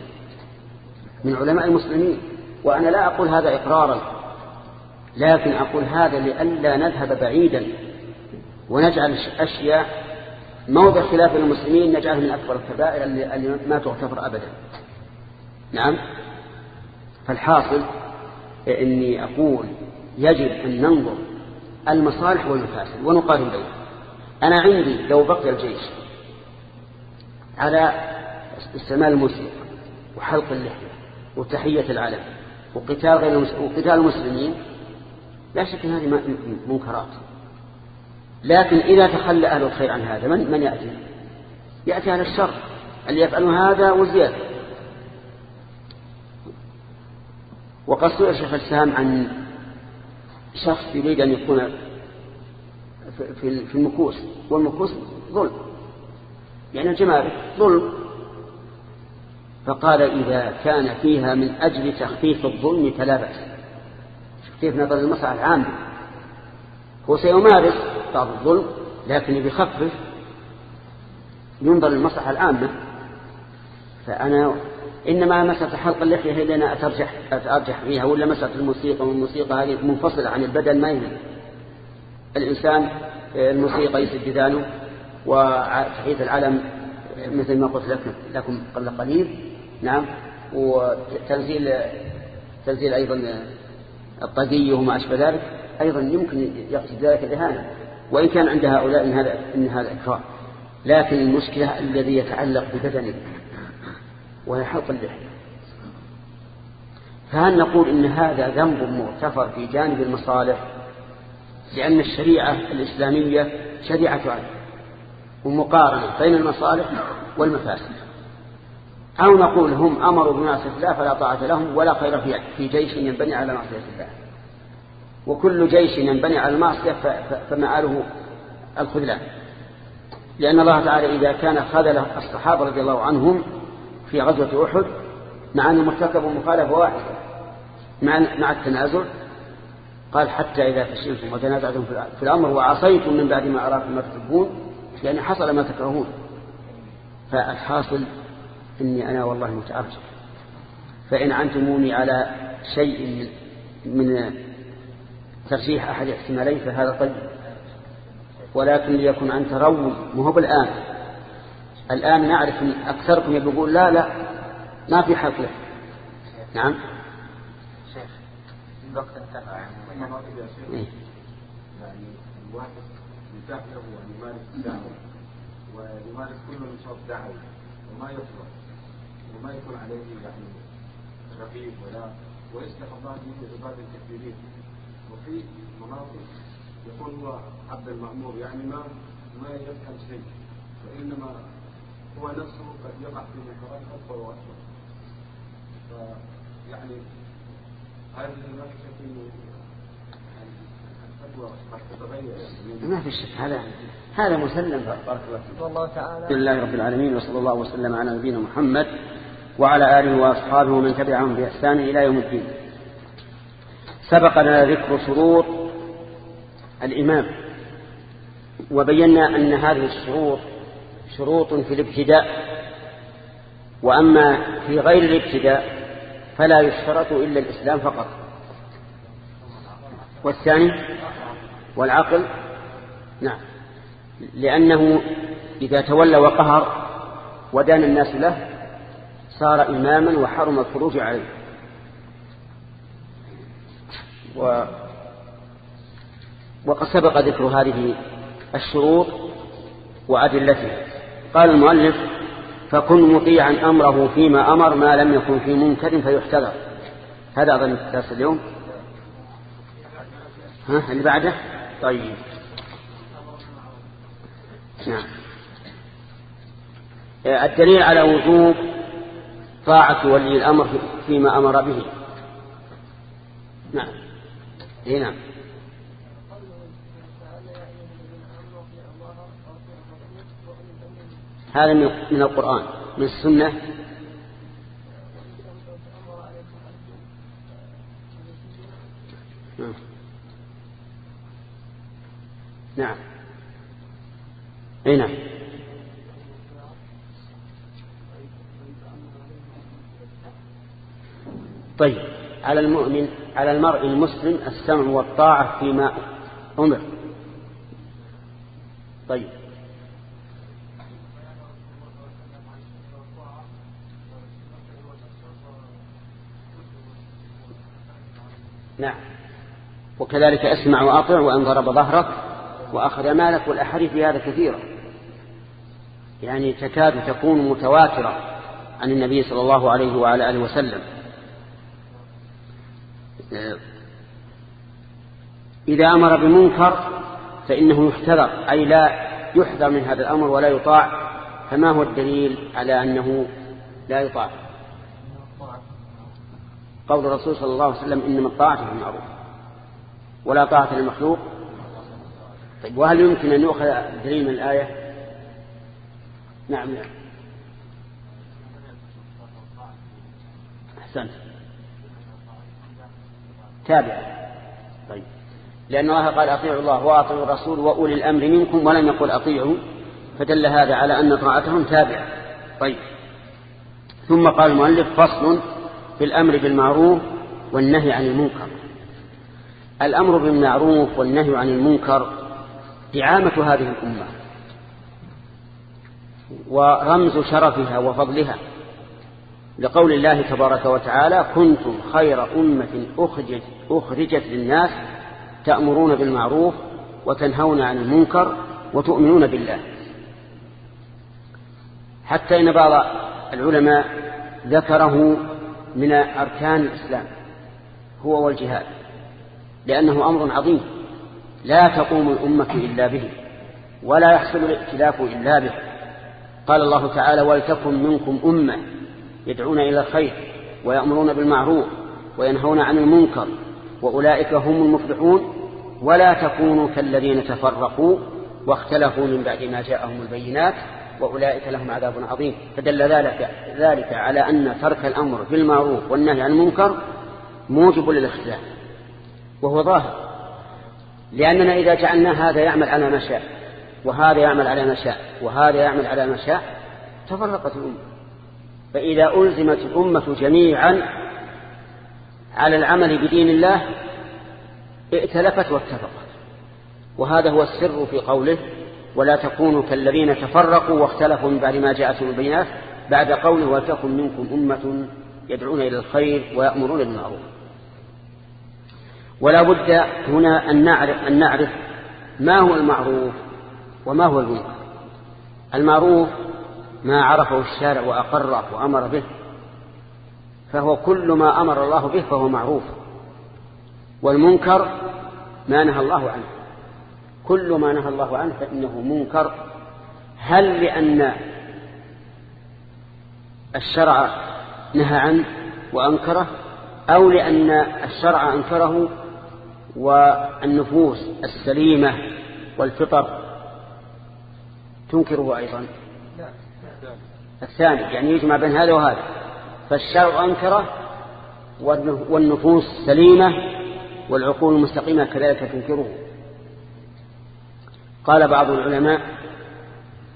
من علماء المسلمين. وأنا لا أقول هذا إقرارا لكن أقول هذا لئلا نذهب بعيدا ونجعل أشياء موضع خلاف المسلمين نجعله من أكبر الكبائر اللي ما تغتفر أبدا. نعم؟ فالحاصل إني أقول يجب أن ننظر المصالح والمفاسد ونقارن بينها أنا عندي لو بقي الجيش. على استعمال الموسيقى وحلق اللحية وتحية العلم وقتال غير وقتال المسلمين. لا شك هذه منكرات. لكن إذا تخلى أهل الخير عن هذا من, من يأتي؟ يأتي أهل الشر اللي يفعلون هذا وزيادة. وقد سئل شيخ عن شخص يريد أن يكون في المكوس. والمكوس ظلم. يعني الجمارك ظلم. فقال إذا كان فيها من أجل تخفيف الظلم فلا بأس. تخفيف نظر المصلحة العامة. هو سيمارس بعض الظلم لكن بخفف ينظر للمصلحة العامة. فأنا إنما مسألة حلق اللحية هي أنا أترجح, أترجح فيها ولا مسألة الموسيقى والموسيقى هذه منفصلة عن البدن ما يهم. الإنسان الموسيقى يسد وتحية العلم مثل ما قلت لكم, لكم قبل قليل. نعم. وتنزيل تنزيل أيضا الطاقية وما أشبه ذلك أيضا يمكن يقصد ذلك الإهانة وإن كان عند هؤلاء إن هذا, إن هذا إكرام لكن المشكلة الذي يتعلق ببدنه وهي حلق اللحية. فهل نقول إن هذا ذنب مغتفر في جانب المصالح؟ لأن الشريعة الإسلامية شريعة عدل ومقارنة بين المصالح والمفاسد. أو نقول هم أمروا بمعصية الله فلا طاعة لهم ولا خير في جيش ينبني على معصية الله. وكل جيش ينبني على المعصية فمآله الخذلان. لأن الله تعالى إذا كان خذل الصحابة رضي الله عنهم في غزوة أحد مع أن المرتكب مخالفة واحدة مع مع التنازل قال حتى إذا فشلتم وتنازعتم في الأمر وعصيتم من بعد ما أراكم ما تحبون يعني حصل ما تكرهون. فالحاصل إني أنا والله متعرج فإن عنتموني على شيء من ترجيح أحد احتمالين فهذا طيب. ولكن ليكن عن تروي مو بالآن. الآن نعرف أن أكثركم يقول لا لا ما في حق له. نعم؟ شيخ الوقت انتهى إيه. يعني الواحد يتاح له يمارس الدعوة ويمارس كل نشاط دعوي وما يفرق وما يكون عليه يعني رقيب ولا ويصلح الله به عباد كثيرين وفي مناطق يكون هو عبد المأمور يعني ما ما يفهم شيء وإنما هو نفسه قد يقع في منكرات أكبر وأكبر فيعني هذه ما في شك انه الفتوى قد تتغير يعني ما في شك هذا هذا مسلم. بارك الله تعالى. الحمد لله رب العالمين وصلى الله وسلم على نبينا محمد وعلى آله وأصحابه ومن تبعهم بإحسان إلى يوم الدين. سبقنا ذكر شروط الإمام وبينا أن هذه الشروط شروط في الابتداء وأما في غير الابتداء فلا يشترط إلا الإسلام فقط. والثاني والعقل؟ نعم. لأنه إذا تولى وقهر ودان الناس له صار إماما وحرم الخروج عليه. و وقد سبق ذكر هذه الشروط وأدلتها قال المؤلف فكن مطيعا أمره فيما أمر ما لم يكن في منكر فيحتذر. هذا أظن درس اليوم. ها اللي بعده؟ طيب. نعم. الدليل على وجوب طاعة ولي الأمر فيما أمر به. نعم. اي نعم. هذا من القرآن من السنة. نعم. أي نعم. طيب على المؤمن على المرء المسلم السمع والطاعة فيما أمر. طيب. نعم. وكذلك أسمع وأطع وأن ضرب ظهرك وأخذ مالك والأحاديث في هذا كثيرة. يعني تكاد تكون متواترة عن النبي صلى الله عليه وعلى آله وسلم. إذا أمر بمنكر فإنه يحتذر أي لا يحذر من هذا الأمر ولا يطاع فما هو الدليل على أنه لا يطاع؟ قول الرسول صلى الله عليه وسلم إنما الطاعة في المعروف ولا طاعة للمخلوق طيب وهل يمكن أن يؤخذ دليل من الآية؟ نعم نعم. أحسنت. تابع. طيب. لأن الله قال أطيعوا الله وأطيعوا الرسول وأولي الأمر منكم ولم يقل أطيعوا فدل هذا على أن طاعتهم تابعة. طيب. ثم قال المؤلف فصل في الأمر بالمعروف والنهي عن المنكر. الأمر بالمعروف والنهي عن المنكر دعامة هذه الأمة ورمز شرفها وفضلها لقول الله تبارك وتعالى كنتم خير أمة أخرجت, أخرجت للناس تأمرون بالمعروف وتنهون عن المنكر وتؤمنون بالله. حتى إن بعض العلماء ذكره من أركان الإسلام هو والجهاد لأنه أمر عظيم. لا تقوم الأمة إلا به ولا يحصل الائتلاف إلا به. قال الله تعالى ولتكن منكم أمة يدعون إلى الخير ويأمرون بالمعروف وينهون عن المنكر وأولئك هم المفلحون. ولا تكونوا كالذين تفرقوا واختلفوا من بعد ما جاءهم البينات وأولئك لهم عذاب عظيم. فدل ذلك, ذلك على أن ترك الأمر بالمعروف والنهي عن المنكر موجب للاختلاف وهو ظاهر. لأننا إذا جعلنا هذا يعمل على ما شاء وهذا يعمل على ما شاء وهذا يعمل على ما شاء تفرقت الأمة. فإذا ألزمت الأمة جميعا على العمل بدين الله ائتلفت واتفقت. وهذا هو السر في قوله ولا تكونوا كالذين تفرقوا واختلفوا من بعد ما جاءتهم البينات بعد قوله ولتكن منكم أمة يدعون إلى الخير ويأمرون بالمعروف. ولا بد هنا أن نعرف, أن نعرف ما هو المعروف وما هو المنكر المعروف ما عرفه الشارع وأقره وأمر به فهو كل ما أمر الله به فهو معروف. والمنكر ما نهى الله عنه. كل ما نهى الله عنه فإنه منكر. هل لأن الشرع نهى عنه وأنكره أو لأن الشرع أنكره والنفوس السليمة والفطر تنكره أيضا. الثاني يعني يجمع بين هذا وهذا. فالشرع أنكره والنفوس سليمة والعقول المستقيمة كذلك تنكره. قال بعض العلماء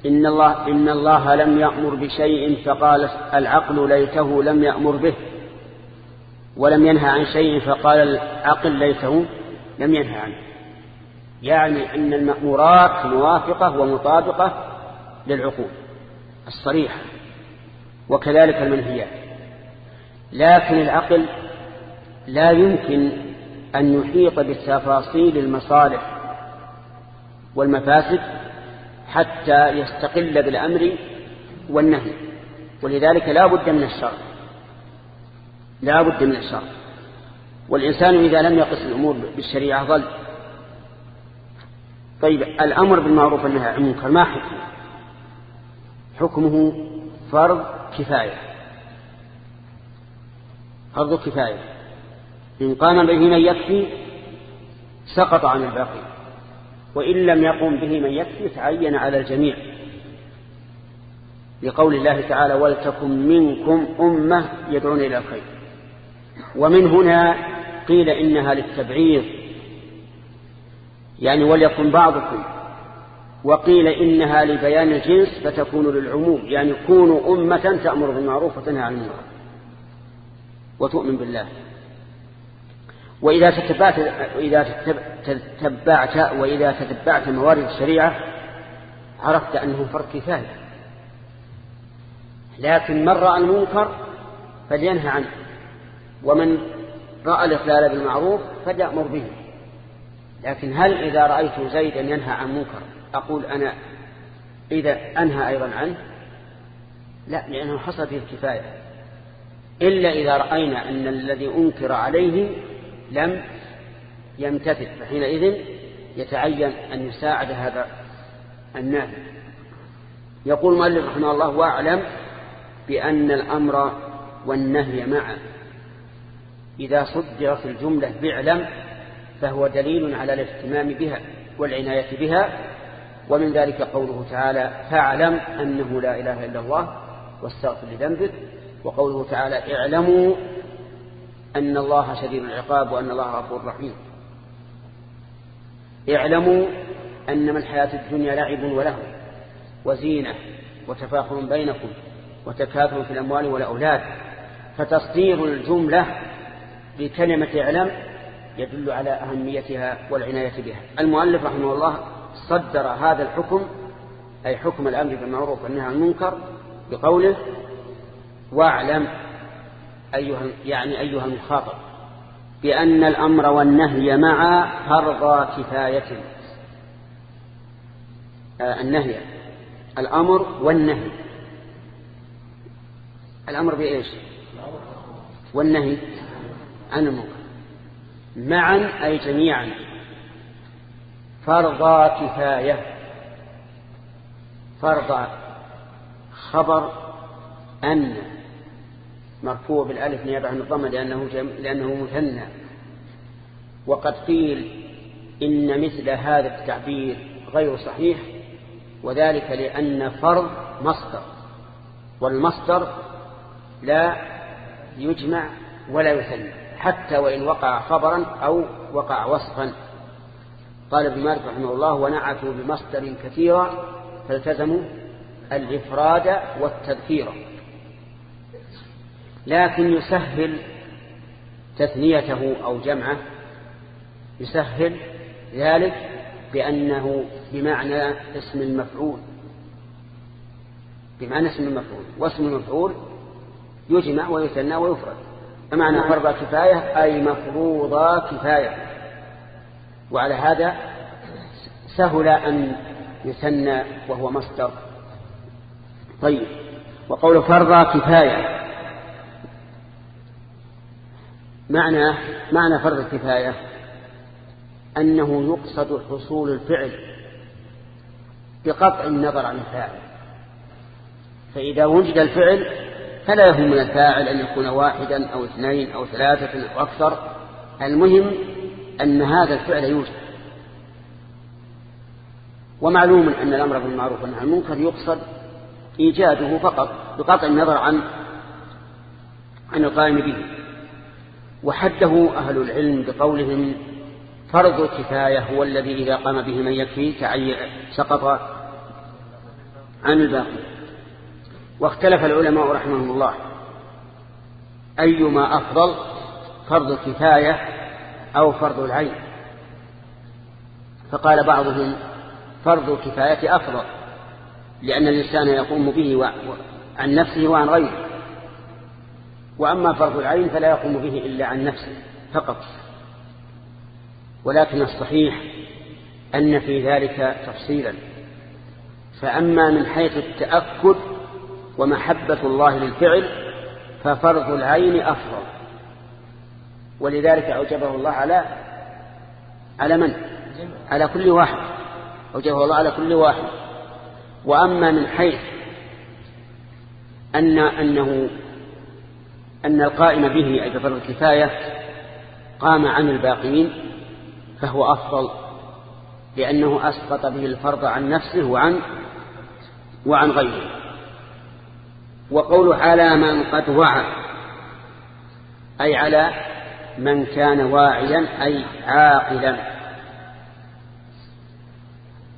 إن الله, إن الله لم يأمر بشيء فقال العقل ليته لم يأمر به ولم ينهى عن شيء فقال العقل ليته. لم ينهى عنه. يعني أن المأمورات موافقة ومطابقة للعقول الصريحة وكذلك المنهيات. لكن العقل لا يمكن أن يحيط بتفاصيل المصالح والمفاسد حتى يستقل بالأمر والنهي. ولذلك لا بد من الشر لا بد من الشر والإنسان إذا لم يقص الأمور بالشريعة ظل. طيب الأمر بالمعروف والنهي عن المنكر ما حكمه؟ حكمه فرض كفاية. فرض كفاية. إن قام به من يكفي سقط عن الباقي. وإن لم يقم به من يكفي تعين على الجميع. لقول الله تعالى ولتكن منكم أمة يدعون إلى الخير. ومن هنا قيل إنها للتبعيض يعني وليكن بعضكم وقيل إنها لبيان الجنس فتكون للعموم يعني كونوا أمة تأمر بالمعروف وتنهى عن المنكر وتؤمن بالله. وإذا تتبعت وإذا تتبعت وإذا تتبعت موارد الشريعة عرفت أنه فرق كفاية لكن من رأى المنكر فلينهى عنه ومن رأى الإخلال بالمعروف فليأمر به. لكن هل إذا رأيت زيدا ينهى عن منكر أقول أنا إذا أنهى أيضا عنه؟ لا لأنه حصل فيه الكفاية. إلا إذا رأينا أن الذي أنكر عليه لم يمتثل فحينئذ يتعين أن يساعد هذا الناس. يقول مؤلف رحمه الله واعلم بأن الأمر والنهي معا إذا صدرت الجملة باعلم فهو دليل على الاهتمام بها والعناية بها ومن ذلك قوله تعالى فاعلم أنه لا إله إلا الله واستغفر لذنبك وقوله تعالى اعلموا أن الله شديد العقاب وأن الله غفور رحيم اعلموا أنما الحياة الدنيا لعب ولهو وزينة وتفاخر بينكم وتكاثر في الأموال والأولاد فتصدير الجملة بكلمة اعلم يدل على أهميتها والعناية بها. المؤلف رحمه الله صدر هذا الحكم أي حكم الأمر بالمعروف والنهي عن المنكر بقوله واعلم أيها يعني أيها المخاطب بأن الأمر والنهي مع فرض كفاية. آه النهي الأمر والنهي. الأمر بإيش؟ والنهي. عن المنكر. معا أي جميعا. فرض كفاية. فرض خبر أن مرفوع بالألف نيابة عن الضمة لأنه لأنه مثنى. وقد قيل إن مثل هذا التعبير غير صحيح وذلك لأن فرض مصدر. والمصدر لا يجمع ولا يثنى. حتى وإن وقع خبرا أو وقع وصفا. قال ابن مالك رحمه الله ونعتوا بمصدر كثيرا فالتزموا الإفراد والتذكير. لكن يسهل تثنيته أو جمعه. يسهل ذلك بأنه بمعنى اسم المفعول. بمعنى اسم المفعول. واسم المفعول يجمع ويثنى ويفرد. فمعنى فرض كفاية أي مفروض كفاية. وعلى هذا سهل أن يثنى وهو مصدر. طيب وقول فرض كفاية. معنى معنى فرض الكفاية أنه يقصد حصول الفعل بقطع النظر عن الفاعل. فإذا وجد الفعل فلا يهم الفاعل أن يكون واحدا أو اثنين أو ثلاثة أو أكثر. المهم أن هذا الفعل يوجد ومعلوم أن الأمر بالمعروف والنهي عن المنكر يقصد إيجاده فقط بقطع النظر عن عن القائم به. وحده أهل العلم بقولهم فرض الكفاية هو الذي إذا قام به من يكفي سقط عن الباقي. واختلف العلماء رحمهم الله. أيما أفضل فرض الكفاية أو فرض العين. فقال بعضهم فرض الكفاية أفضل لأن الإنسان يقوم به عن نفسه وعن غيره. وأما فرض العين فلا يقوم به إلا عن نفسه فقط. ولكن الصحيح أن في ذلك تفصيلا. فأما من حيث التأكد ومحبة الله للفعل ففرض العين أفضل. ولذلك أوجبه الله على على من؟ على كل واحد. أوجبه الله على كل واحد. وأما من حيث أن أنه أن القائم به أي بفرض الكفاية قام عن الباقين فهو أفضل لأنه أسقط به الفرض عن نفسه وعن وعن غيره. وقول على من قد وعى أي على من كان واعيا أي عاقلا.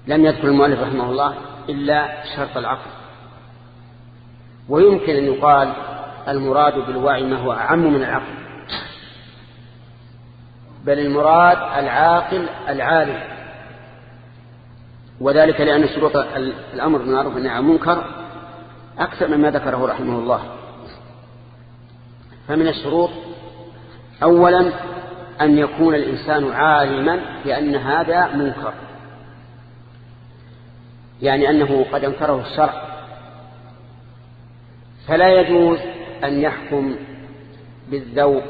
لم يذكر المؤلف رحمه الله إلا شرط العقل. ويمكن أن يقال المراد بالوعي ما هو أعم من العقل. بل المراد العاقل العالم. وذلك لأن شروط الأمر بالمعروف والنهي عن المنكر أكثر مما ذكره رحمه الله. فمن الشروط أولا أن يكون الإنسان عالما بأن هذا منكر. يعني أنه قد أنكره الشرع. فلا يجوز أن يحكم بالذوق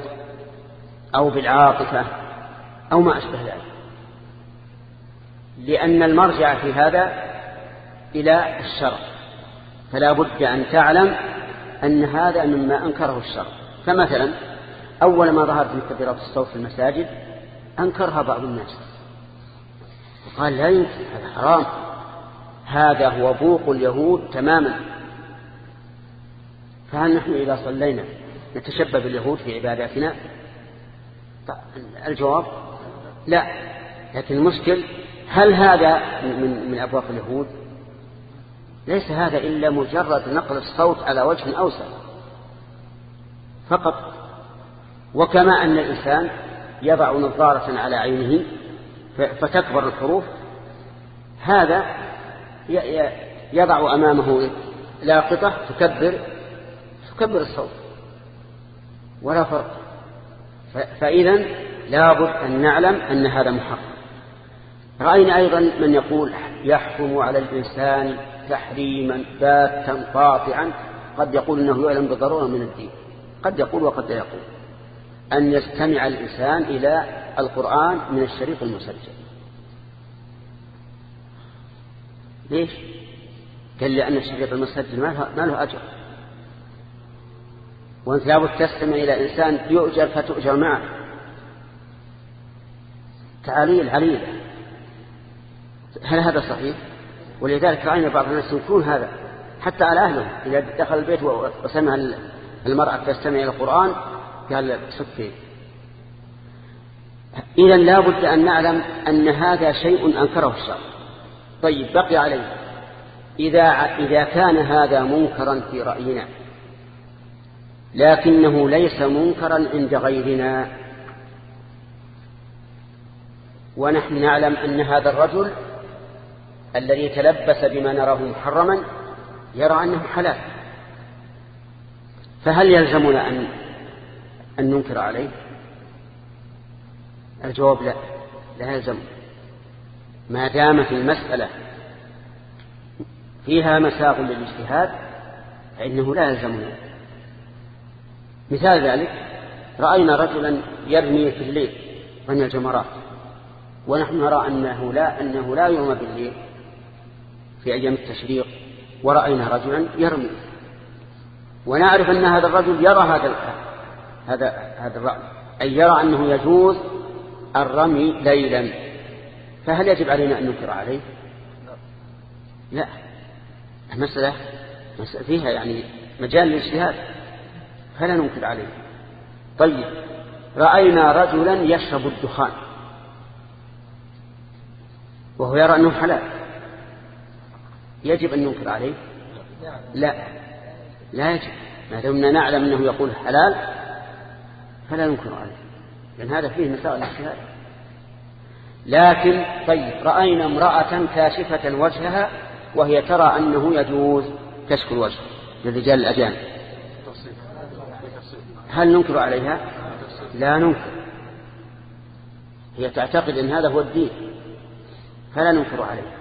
أو بالعاطفة أو ما أشبه ذلك. لأن المرجع في هذا إلى الشرع. فلا بد أن تعلم أن هذا مما أنكره الشرع فمثلا أول ما ظهرت من كبيرات الصوت في المساجد أنكرها بعض الناس. وقال لا يمكن هذا حرام. هذا هو بوق اليهود تماما. فهل نحن إذا صلينا نتشبه باليهود في عباداتنا؟ الجواب لا. لكن المشكل هل هذا من, من أبواق اليهود؟ ليس هذا إلا مجرد نقل الصوت على وجه أوسع. فقط وكما أن الإنسان يضع نظارة على عينه فتكبر الحروف هذا يضع أمامه لاقطة تكبر تكبر الصوت. ولا فرق. فإذا لابد أن نعلم أن هذا محرم رأينا أيضا من يقول يحكم على الإنسان تحريما باتا قاطعا قد يقول أنه يعلم بالضرورة من الدين. قد يقول وقد لا يقول. أن يستمع الإنسان إلى القرآن من الشريط المسجل ليش؟ قال لأن الشريط المسجل ما له أجر. وأنت لابد تستمع إلى إنسان يؤجر فتؤجر معه. تعاليل عليلة هل هذا صحيح؟ ولذلك رأينا بعض الناس ينكرون هذا حتى على أهله. إذا دخل البيت وسمع المرأة تستمع إلى القرآن قال سكي إذا لا بد أن نعلم أن هذا شيء أنكره الشرع. طيب بقي عليه. إذا, إذا كان هذا منكرا في رأينا لكنه ليس منكرا عند غيرنا. ونحن نعلم أن هذا الرجل الذي تلبس بما نراه محرما يرى أنه حلال. فهل يلزمنا أن, أن ننكر عليه؟ الجواب لا لا يلزم. ما دامت المسألة فيها مساق للاجتهاد فإنه لا يلزمنا. مثال ذلك رأينا رجلا يرمي في الليل رمي الجمرات ونحن نرى أنه لا, أنه لا يرمى بالليل في أيام التشريق ورأينا رجلا يرمي. ونعرف أن هذا الرجل يرى هذا هذا هذا الرأي أي يرى أنه يجوز الرمي ليلا. فهل يجب علينا أن ننكر عليه؟ لا. المسألة فيها يعني مجال للاجتهاد فلا ننكر عليه. طيب رأينا رجلا يشرب الدخان وهو يرى أنه حلال. يجب أن ننكر عليه؟ لا. لا يجب. ما دمنا نعلم أنه يقول حلال فلا ننكر عليه. لأن هذا فيه مسائل الاجتهاد. لكن طيب رأينا امرأة كاشفة وجهها وهي ترى أنه يجوز كشف الوجه للرجال الأجانب. هل ننكر عليها؟ لا ننكر. هي تعتقد أن هذا هو الدين فلا ننكر عليها.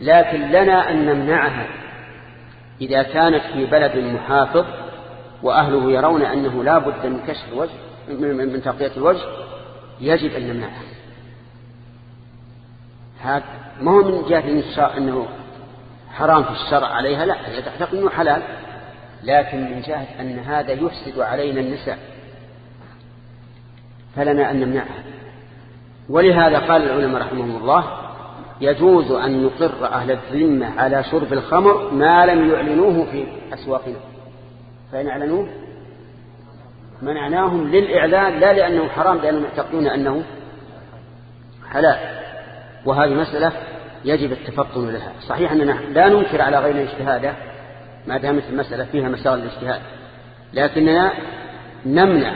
لكن لنا أن نمنعها. إذا كانت في بلد محافظ وأهله يرون أنه لا بد من كشف الوجه من تغطية الوجه يجب أن نمنعها. هذا ما هو من جهة أنه حرام في الشرع عليها؟ لا هي تعتقد أنه حلال. لكن من جهة أن هذا يفسد علينا النساء فلنا أن نمنعها. ولهذا قال العلماء رحمهم الله يجوز أن نقر أهل الذمة على شرب الخمر ما لم يعلنوه في أسواقنا. فإن أعلنوه منعناهم للإعلان لا لأنه حرام لأنهم يعتقدون أنه حلال. وهذه مسألة يجب التفطن لها. صحيح أننا لا ننكر على غير اجتهاده ما دامت المسألة فيها مسار الاجتهاد لكننا نمنع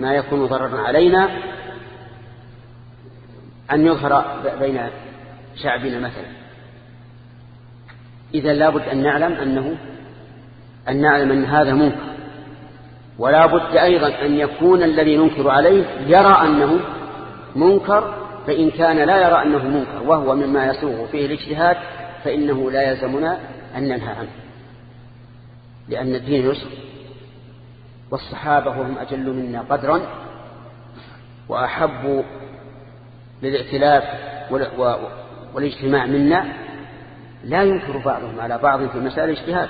ما يكون ضررا علينا أن يظهر بين شعبنا مثلا. إذا لابد أن نعلم أنه أن نعلم أن هذا منكر. ولا بد أيضا أن يكون الذي ننكر عليه يرى أنه منكر فإن كان لا يرى أنه منكر وهو مما يسوغ فيه الاجتهاد فإنه لا يلزمنا أن ننهى عنه. لأن الدين يسر. والصحابة وهم أجل منا قدرا وأحب للائتلاف والاجتماع منا لا ينكر بعضهم على بعض في مسائل الاجتهاد.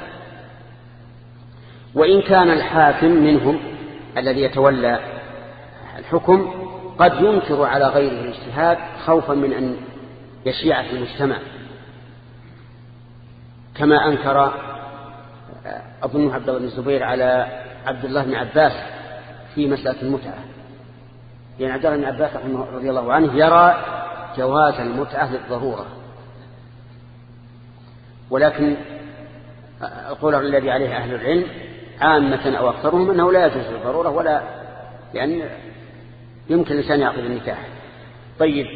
وإن كان الحاكم منهم الذي يتولى الحكم قد ينكر على غيره الاجتهاد خوفا من أن يشيع في المجتمع. كما أنكر أظن عبد الله بن الزبير على عبد الله بن عباس في مسألة المتعة. لأن عبد الله بن عباس رضي الله عنه يرى جواز المتعة للضرورة. ولكن القول الذي عليه أهل العلم عامة أو أكثرهم أنه لا يجوز للضرورة ولا لأن يمكن الإنسان يعقد النكاح. طيب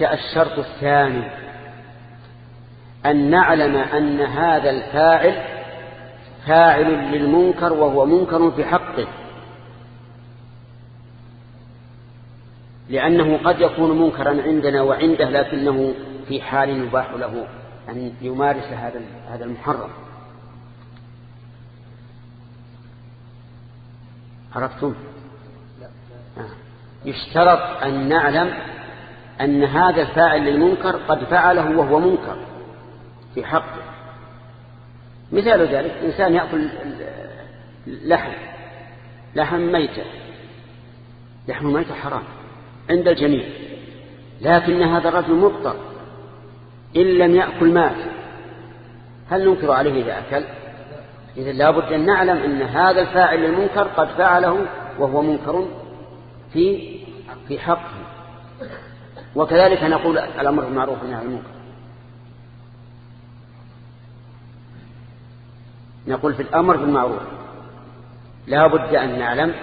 الشرط الثاني أن نعلم أن هذا الفاعل فاعل للمنكر وهو منكر في حقه. لأنه قد يكون منكرا عندنا وعنده لكنه في حال يباح له أن يمارس هذا هذا المحرم. عرفتم؟ آه. يشترط أن نعلم أن هذا الفاعل للمنكر قد فعله وهو منكر في حقه. مثال ذلك إنسان يأكل لحم لحم ميتة. لحم ميتة حرام. عند الجميع. لكن هذا الرجل مضطر. إن لم يأكل مات هل ننكر عليه إذا أكل؟ إذا لابد أن نعلم أن هذا الفاعل للمنكر قد فعله وهو منكر في في حقه. وكذلك نقول الأمر بالمعروف والنهي عن المنكر. نقول في الأمر بالمعروف لا بد أن نعلم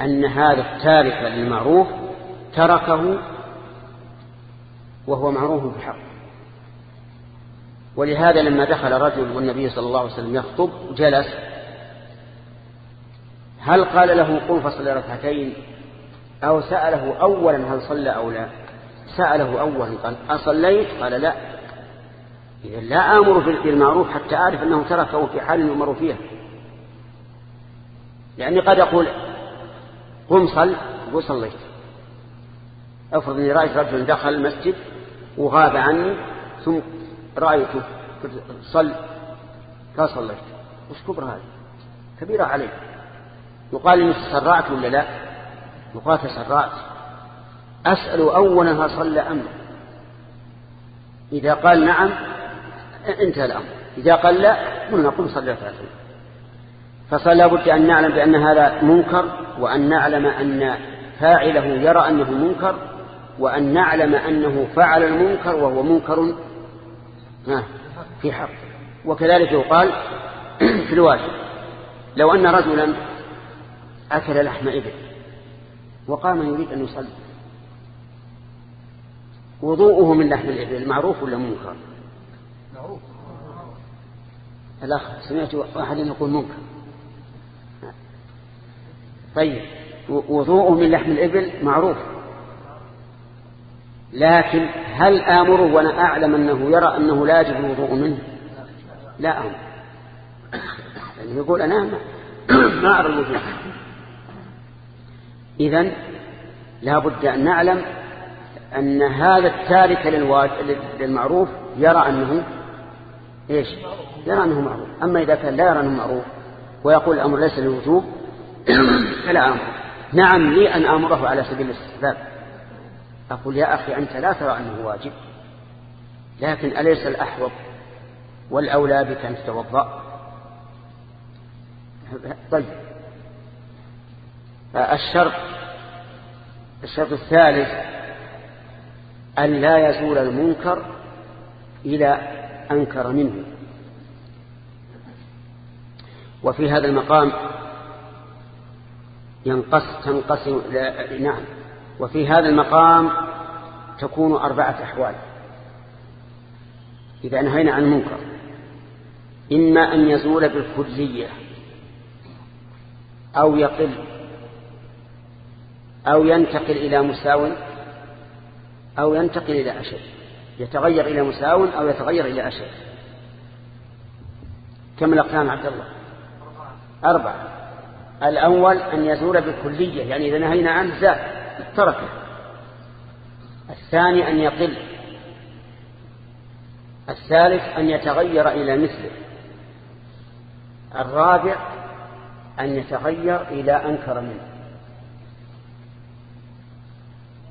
أن هذا التارك للمعروف تركه وهو معروف بحق ولهذا لما دخل رجل والنبي صلى الله عليه وسلم يخطب جلس هل قال له قم فصل ركعتين؟ أو سأله أولا هل صلى أو لا؟ سأله أولا قال أصليت؟ قال لا. إذا لا آمر بالمعروف حتى أعرف أنه تركه في حال يؤمر فيها. لأني قد أقول قم صل وصليت أفرض أني رأيت رجل دخل المسجد وغاب عني ثم رأيته صل فصليت وش كبر هذا؟ كبيرة عليه. يقال إني تسرعت ولا لا؟ يقال تسرعت. أسأل أولا هل صلى أم إذا قال نعم انتهى الأمر. إذا قال لا قلنا قل صلى ركعتين فصلى بد أن نعلم بأن هذا منكر وأن نعلم أن فاعله يرى أنه منكر وأن نعلم أنه فعل المنكر وهو منكر. في حق. وكذلك يقال في الواجب لو أن رجلا أكل لحم إبل وقام يريد أن يصلي وضوءه من لحم الإبل معروف ولا منكر؟ معروف. الأخ سمعت واحد يقول منكر. طيب وضوءه من لحم الإبل معروف. لكن هل آمره وأنا أعلم أنه يرى أنه لا يجب الوضوء منه؟ لا أمر. يعني يقول أنا ما أرى الوضوء. إذن لا بد أن نعلم أن هذا التارك للمعروف يرى أنه إيش؟ يرى أنه معروف. أما إذا كان لا يرى أنه معروف ويقول الأمر ليس للوجوب فلا أمر. نعم لي أن أمره على سبيل الاستحباب. أقول يا أخي أنت لا ترى أنه واجب لكن أليس الأحوط والأولى بك أن تتوضأ؟ طيب. الشرط الشرط الثالث أن لا يزول المنكر إلى أنكر منه. وفي هذا المقام ينقص تنقسم نعم. وفي هذا المقام تكون أربعة أحوال. إذا نهينا عن المنكر إما أن يزول بالكلية أو يقل أو ينتقل إلى مساو أو ينتقل إلى أشد يتغير إلى مساو أو يتغير إلى أشد. كم الأقسام عبد الله؟ أربعة. الأول أن يزول بالكلية يعني إذا نهينا عنه زاد. تركه. الثاني أن يقل. الثالث أن يتغير إلى مثله. الرابع أن يتغير إلى أنكر منه.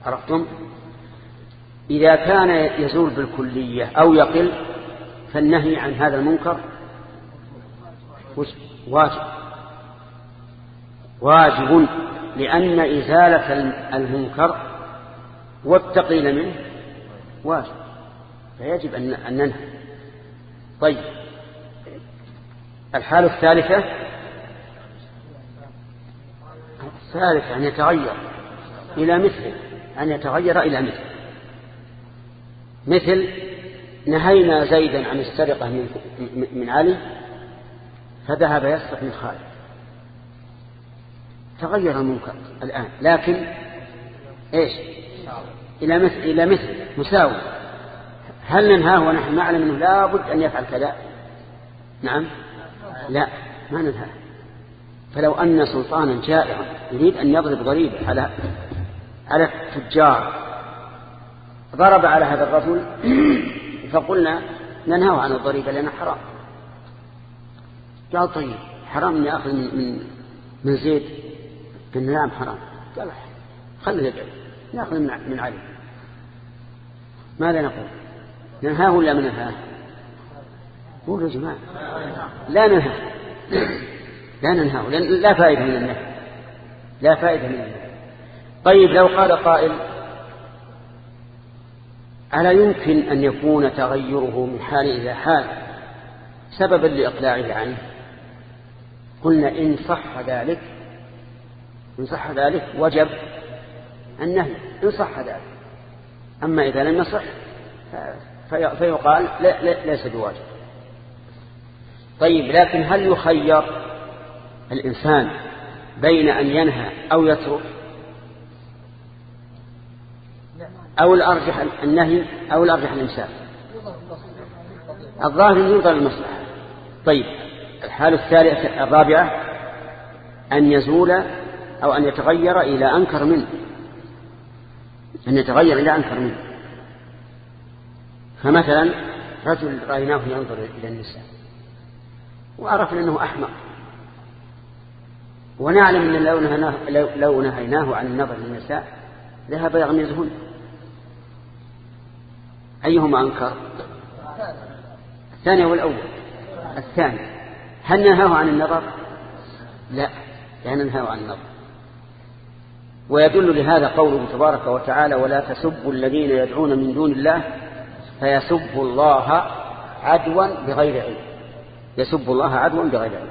عرفتم؟ إذا كان يزول بالكلية أو يقل فالنهي عن هذا المنكر واجب. واجب. لأن إزالة المنكر والتقيل منه واجب فيجب أن ننهى. طيب. الحالة الثالثة؟ الثالثة أن يتغير إلى مثله أن يتغير إلى مثله. مثل نهينا زيدا عن السرقة من علي فذهب يسرق من خالد. تغير المنكر الآن لكن إيش؟ إلى مثل, إلى مثل مساوي. هل ننهاه ونحن نعلم أنه لابد أن يفعل كذا؟ نعم. لا ما ننهاه. فلو أن سلطانا جائعا يريد أن يضرب ضريبة على على التجار ضرب على هذا الرجل فقلنا ننهاه عن الضريبة لأنها حرام. قال طيب حرام أني أخذ من, من, من زيد؟ قلنا نعم حرام. قال خلنا يدعو ناخذ من علي. ماذا نقول؟ ننهاه ولا ما ننهاه؟ قولوا يا جماعة لا ننهاه. لا ننهاه. لا فائدة من النهي. لا فائدة من النهي. طيب لو قال قائل ألا يمكن أن يكون تغيره من حال إلى حال سببا لإقلاعه عنه؟ قلنا إن صح ذلك إن صح ذلك وجب النهي إن صح ذلك. أما إذا لم يصح فيقال لا لا ليس بواجب. طيب لكن هل يخير الإنسان بين أن ينهى أو يترك؟ أو الأرجح النهي أو الأرجح الإمساك الظاهر ينظر المصلحة. طيب الحالة الثالثة الرابعة أن يزول أو أن يتغير إلى أنكر منه. أن يتغير إلى أنكر منه. فمثلا رجل رأيناه ينظر إلى النساء وعرفنا أنه أحمق ونعلم أن لو نهيناه, عن النظر للنساء ذهب يغمزهن. أيهما أنكر؟ الثاني والأول. الثاني. هل نهاه عن النظر؟ لا لا ننهاه عن النظر. ويدل لهذا قوله تبارك وتعالى ولا تسبوا الذين يدعون من دون الله فيسبوا الله عدوا بغير علم. يسب الله عدوا بغير علم.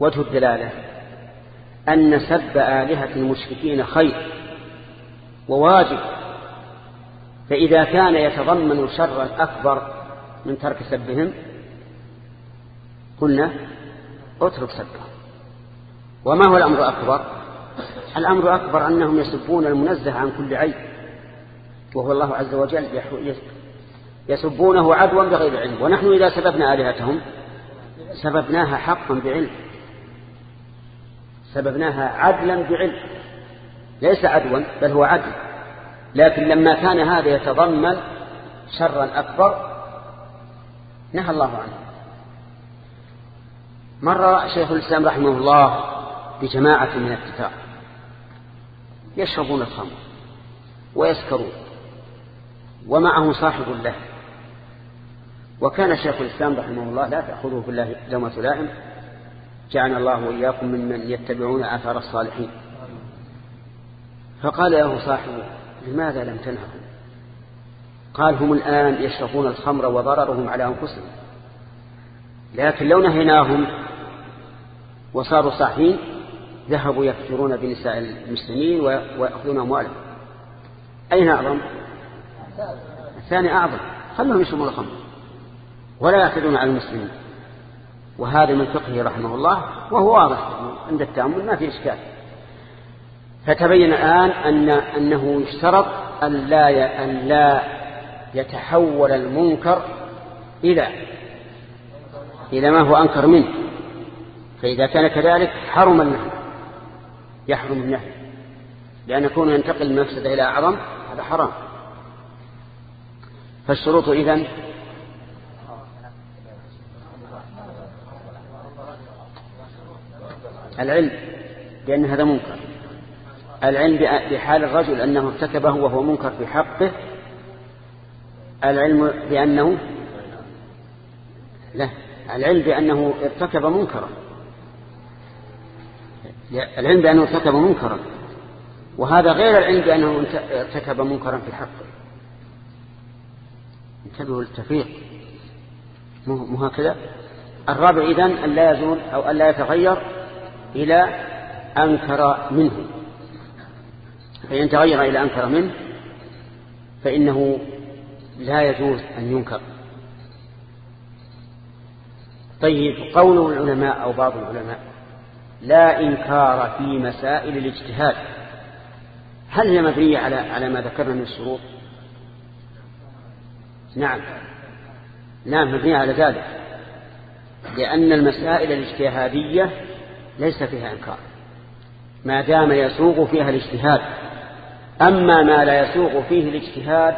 وجه الدلالة أن سب آلهة المشركين خير وواجب. فإذا كان يتضمن شرا أكبر من ترك سبهم قلنا اترك سبهم. وما هو الأمر أكبر؟ الأمر أكبر أنهم يسبون المنزه عن كل عيب وهو الله عز وجل يسبونه عدوا بغير علم. ونحن إذا سببنا آلهتهم سببناها حقا بعلم. سببناها عدلا بعلم. ليس عدوا بل هو عدل. لكن لما كان هذا يتضمن شرا أكبر نهى الله عنه. مر شيخ الإسلام رحمه الله بجماعة من الكتاب. يشربون الخمر ويسكرون. ومعه صاحب له. وكان شيخ الإسلام رحمه الله لا تأخذه في الله لومة لائم جعلنا الله وإياكم ممن يتبعون آثار الصالحين. فقال له صاحبه لماذا لم تنههم قال هم الآن يشربون الخمر وضررهم على أنفسهم. لكن لو نهيناهم وصاروا صاحين ذهبوا يكثرون بنساء المسلمين ويأخذون أموالهم. أين أعظم؟ الثاني أعظم. خلهم يشربون الخمر. ولا يعتدون على المسلمين. وهذا من فقهه رحمه الله وهو واضح. عند التأمل ما في إشكال. فتبين الآن أن أنه يشترط أن لا أن لا يتحول المنكر إلى إلى ما هو أنكر منه. فإذا كان كذلك حرم النهي. يحرم النهي لأن يكون ينتقل من مفسدة إلى أعظم هذا حرام. فالشروط إذن العلم بأن هذا منكر. العلم بحال الرجل أنه ارتكبه وهو منكر في حقه العلم بأنه لا العلم بأنه ارتكب منكرا. العلم بأنه ارتكب منكرا. وهذا غير العلم بأنه ارتكب منكرا في حقه انتبهوا للتفريق. مو هكذا؟ الرابع إذن أن لا يزول أو أن لا يتغير إلى أنكر منه. فإن تغير إلى أنكر منه فإنه لا يجوز أن ينكر. طيب قول العلماء أو بعض العلماء. لا إنكار في مسائل الاجتهاد. هل هي مبنية على على ما ذكرنا من الشروط؟ نعم. نعم مبنية على ذلك لأن المسائل الاجتهادية ليس فيها إنكار. ما دام يسوق فيها الاجتهاد أما ما لا يسوق فيه الاجتهاد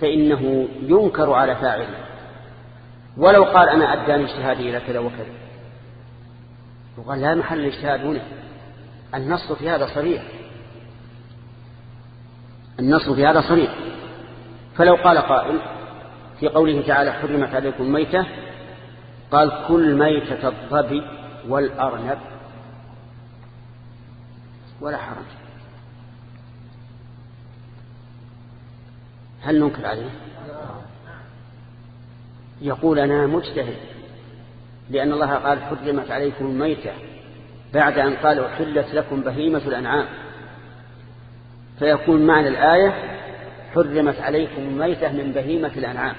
فإنه ينكر على فاعله. ولو قال أنا أداني اجتهادي إلى كذا وكذا. وقال لا محل الاجتهاد هنا. النص في هذا صريح. النص في هذا صريح. فلو قال قائل في قوله تعالى حرمت عليكم ميتة قال كل ميتة الظبي والأرنب ولا حرج. هل ننكر عليه؟ يقول أنا مجتهد. لأن الله قال حرمت عليكم الميتة بعد أن قال أحلت لكم بهيمة الأنعام. فيكون معنى الآية حرمت عليكم الميتة من بهيمة الأنعام.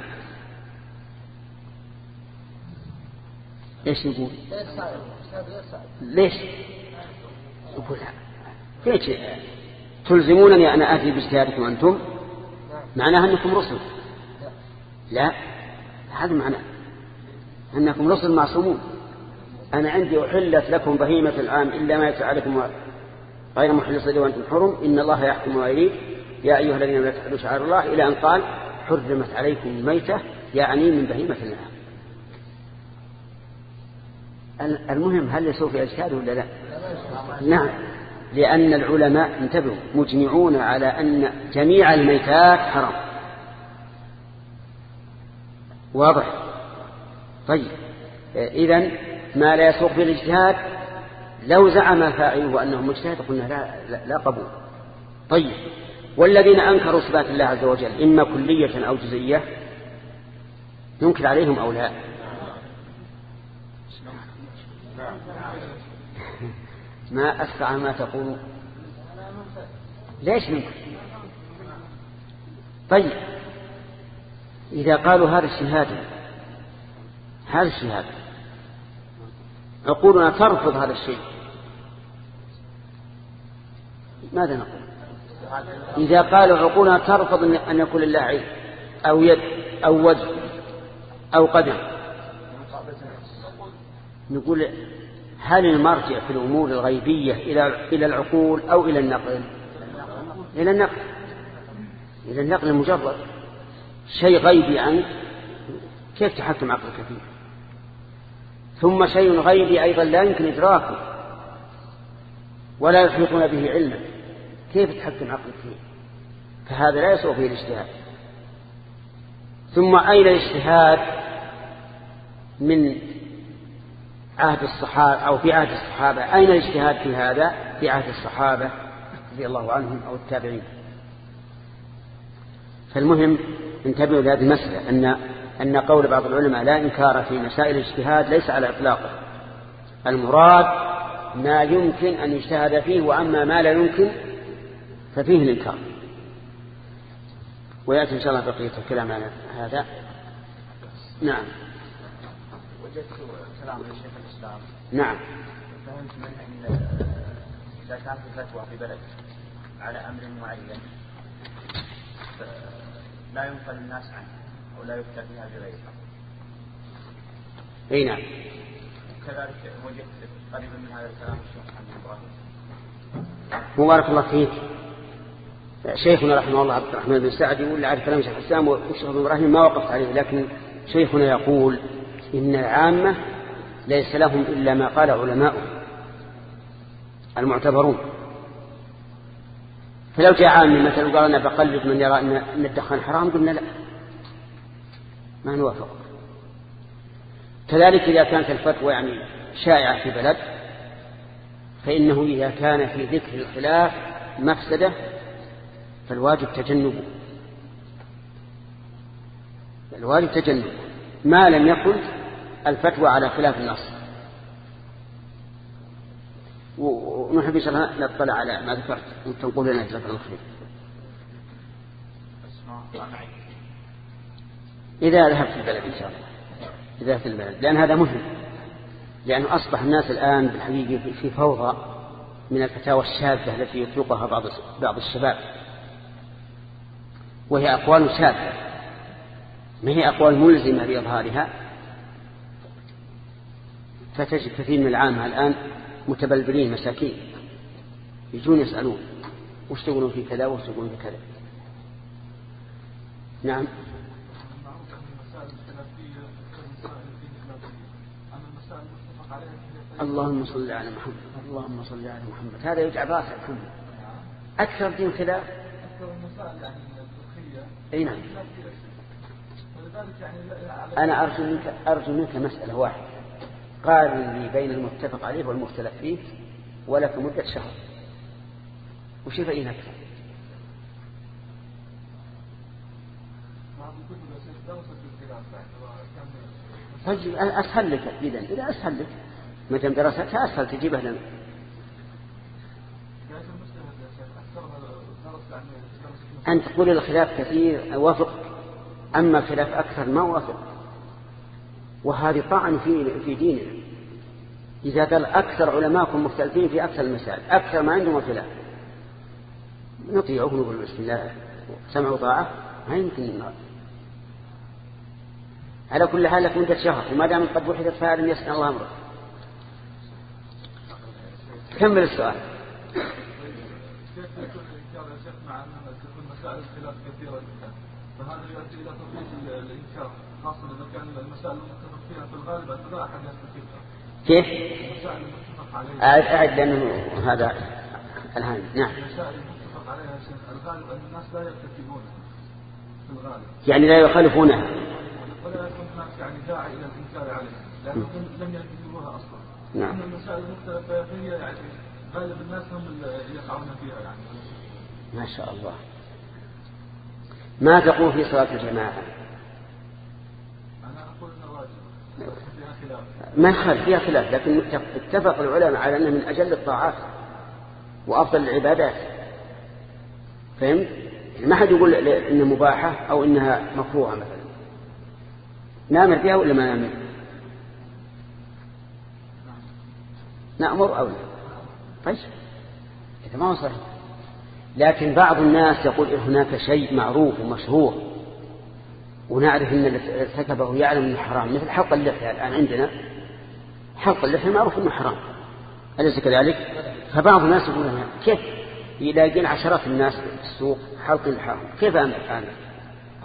إيش نقول ليش؟ يقول ليش؟ تلزمونني أنا آتي باجتهادكم أنتم معناها أنكم رسل. لا. هذا معناه أنكم رسل معصومون. أنا عندي أحلت لكم بهيمة العام إلا ما يتعى لكم غير محل صدي وأنتم حرم. إن الله يحكم ويريد. يا أيها الذين لا تحلوا شعار الله. إلى أن قال حرمت عليكم الميتة يعني من بهيمة العام. المهم هل يسوء في أجساد ولا لا؟ نعم. لأن العلماء انتبهوا مجمعون على أن جميع الميتات حرام. واضح؟ طيب. إذا ما لا يسوق في الاجتهاد لو زعم فاعله أنه مجتهد قلنا لا, لا, قبول. طيب. والذين أنكروا صفات الله عز وجل إما كلية أو جزئية ننكر عليهم أو لا؟ ما أسرع ما تقول. ليش منكم طيب. إذا قالوا هذا الشهادة هذا الشهادة عقولنا ترفض هذا الشيء. ماذا نقول؟ إذا قالوا عقولنا ترفض أن يكون لله عين أو يد أو وجه أو قدم. نقول هل المرجع في الأمور الغيبية إلى إلى العقول أو إلى النقل؟ إلى النقل. إلى النقل المجرد. شيء غيبي عنك كيف تحكم عقلك فيه؟ ثم شيء غيبي أيضا لا يمكن إدراكه ولا يحيطون به علما كيف تحكم عقلك فيه؟ فهذا لا يسوء فيه الاجتهاد. ثم أين الاجتهاد من عهد الصحابة أو في عهد الصحابة؟ أين الاجتهاد في هذا؟ في عهد الصحابة رضي الله عنهم أو التابعين. فالمهم انتبهوا لهذه المسألة أن أن قول بعض العلماء لا إنكار في مسائل الاجتهاد ليس على إطلاقه. المراد ما يمكن أن يجتهد فيه وأما ما لا يمكن ففيه الإنكار. ويأتي إن شاء الله بقية الكلام عن هذا. نعم. وجدت كلام الشيخ الإسلام. نعم. فهمت منه أن إذا كانت الفتوى في بلد على أمر معين لا ينقل الناس عنه. أو لا يفتى فيها بغيرها أي نعم. كذلك وجدت قريبا من هذا الكلام الشيخ محمد إبراهيم. مبارك الله فيك. شيخنا رحمه الله عبد الرحمن بن سعد يقول لعرف كلام شيخ الإسلام والشيخ ابن إبراهيم ما وقفت عليه لكن شيخنا يقول إن العامة ليس لهم إلا ما قال علماؤهم المعتبرون. فلو جاء عامي مثلا وقال أنا بقلد من يرى أن الدخان حرام قلنا لا. ما نوافق. كذلك إذا كانت الفتوى يعني شائعة في بلد فإنه إذا كان في ذكر الخلاف مفسدة فالواجب تجنبه. الواجب تجنبه. ما لم يكن الفتوى على خلاف النص ونحب إن شاء الله نطلع على ما ذكرت. تنقل لنا جزاك الله خير. إذا ذهبت البلد إن شاء الله. إذا ذهبت البلد. لأن هذا مهم. لأنه أصبح الناس الآن بالحقيقة في فوضى من الفتاوى الشاذة التي يطلقها بعض بعض الشباب. وهي أقوال شاذة. ما هي أقوال ملزمة بإظهارها؟ فتجد كثير من العامة الآن متبلبلين مساكين. يجون يسألون. وش تقولون في كذا؟ وش تقولون في كذا؟ نعم. اللهم صل على محمد. اللهم صل على محمد. هذا يجعل راسك كله. أكثر دين خلاف المسائل يعني الفقهيه أي نعم. ولذلك يعني أنا أرجو منك أرجو منك مسألة واحدة. قارن لي بين المتفق عليه والمختلف فيه ولك مدة شهر. وش يبين أكثر؟ طيب أسهل لك إذا. إذا أسهل لك. دام دراستها اسهل تجيبها لنا. أن تقول الخلاف كثير وافق أما الخلاف أكثر ما وافق وهذه طعن في في ديننا. إذا قال أكثر علماءكم مختلفين في أكثر المسائل أكثر ما عندهم خلاف نطيعه نقول بسم الله. سمع وطاعة ما يمكن النار على كل حال لك مدة شهر وما دام قد وحدت فهذا يسأل الله أمره. كمل السؤال. الخلاف كثيرة جدا فهذا يؤدي إلى تطبيق الإنكار خاصة إذا كان المسائل المتفق فيها في الغالب لا يستفيدها كيف؟ المسائل المتفق عليها أعد لأنه هذا الآن نعم. المسائل المتفق عليها الغالب أن الناس لا يرتكبونها في الغالب يعني لا يخالفونها ولا يكون هناك يعني داعي إلى الإنكار عليها لأنهم لم يرتكبوها أصلا. نعم. المسائل المختلفة فيها يعني غالب الناس هم اللي يقعون فيها يعني. ما شاء الله. ما تقول في صلاة الجماعة؟ ما يخالف فيها خلاف لكن اتفق العلماء على أنها من أجل الطاعات وأفضل العبادات. فهمت؟ ما حد يقول إنها مباحة أو إنها مكروهة مثلا. نامر فيها ولا ما نامر؟ نأمر أو لا؟ طيب. إذا ما صحيح. لكن بعض الناس يقول هناك شيء معروف ومشهور ونعرف أن ارتكبه يعلم أنه حرام مثل حلق اللحية الآن عندنا. حلق اللحية معروف أنه حرام. أليس كذلك؟ فبعض الناس يقول أنا كيف؟ يلاقين عشرات الناس في السوق حلق اللحاهم كيف أنا الآن؟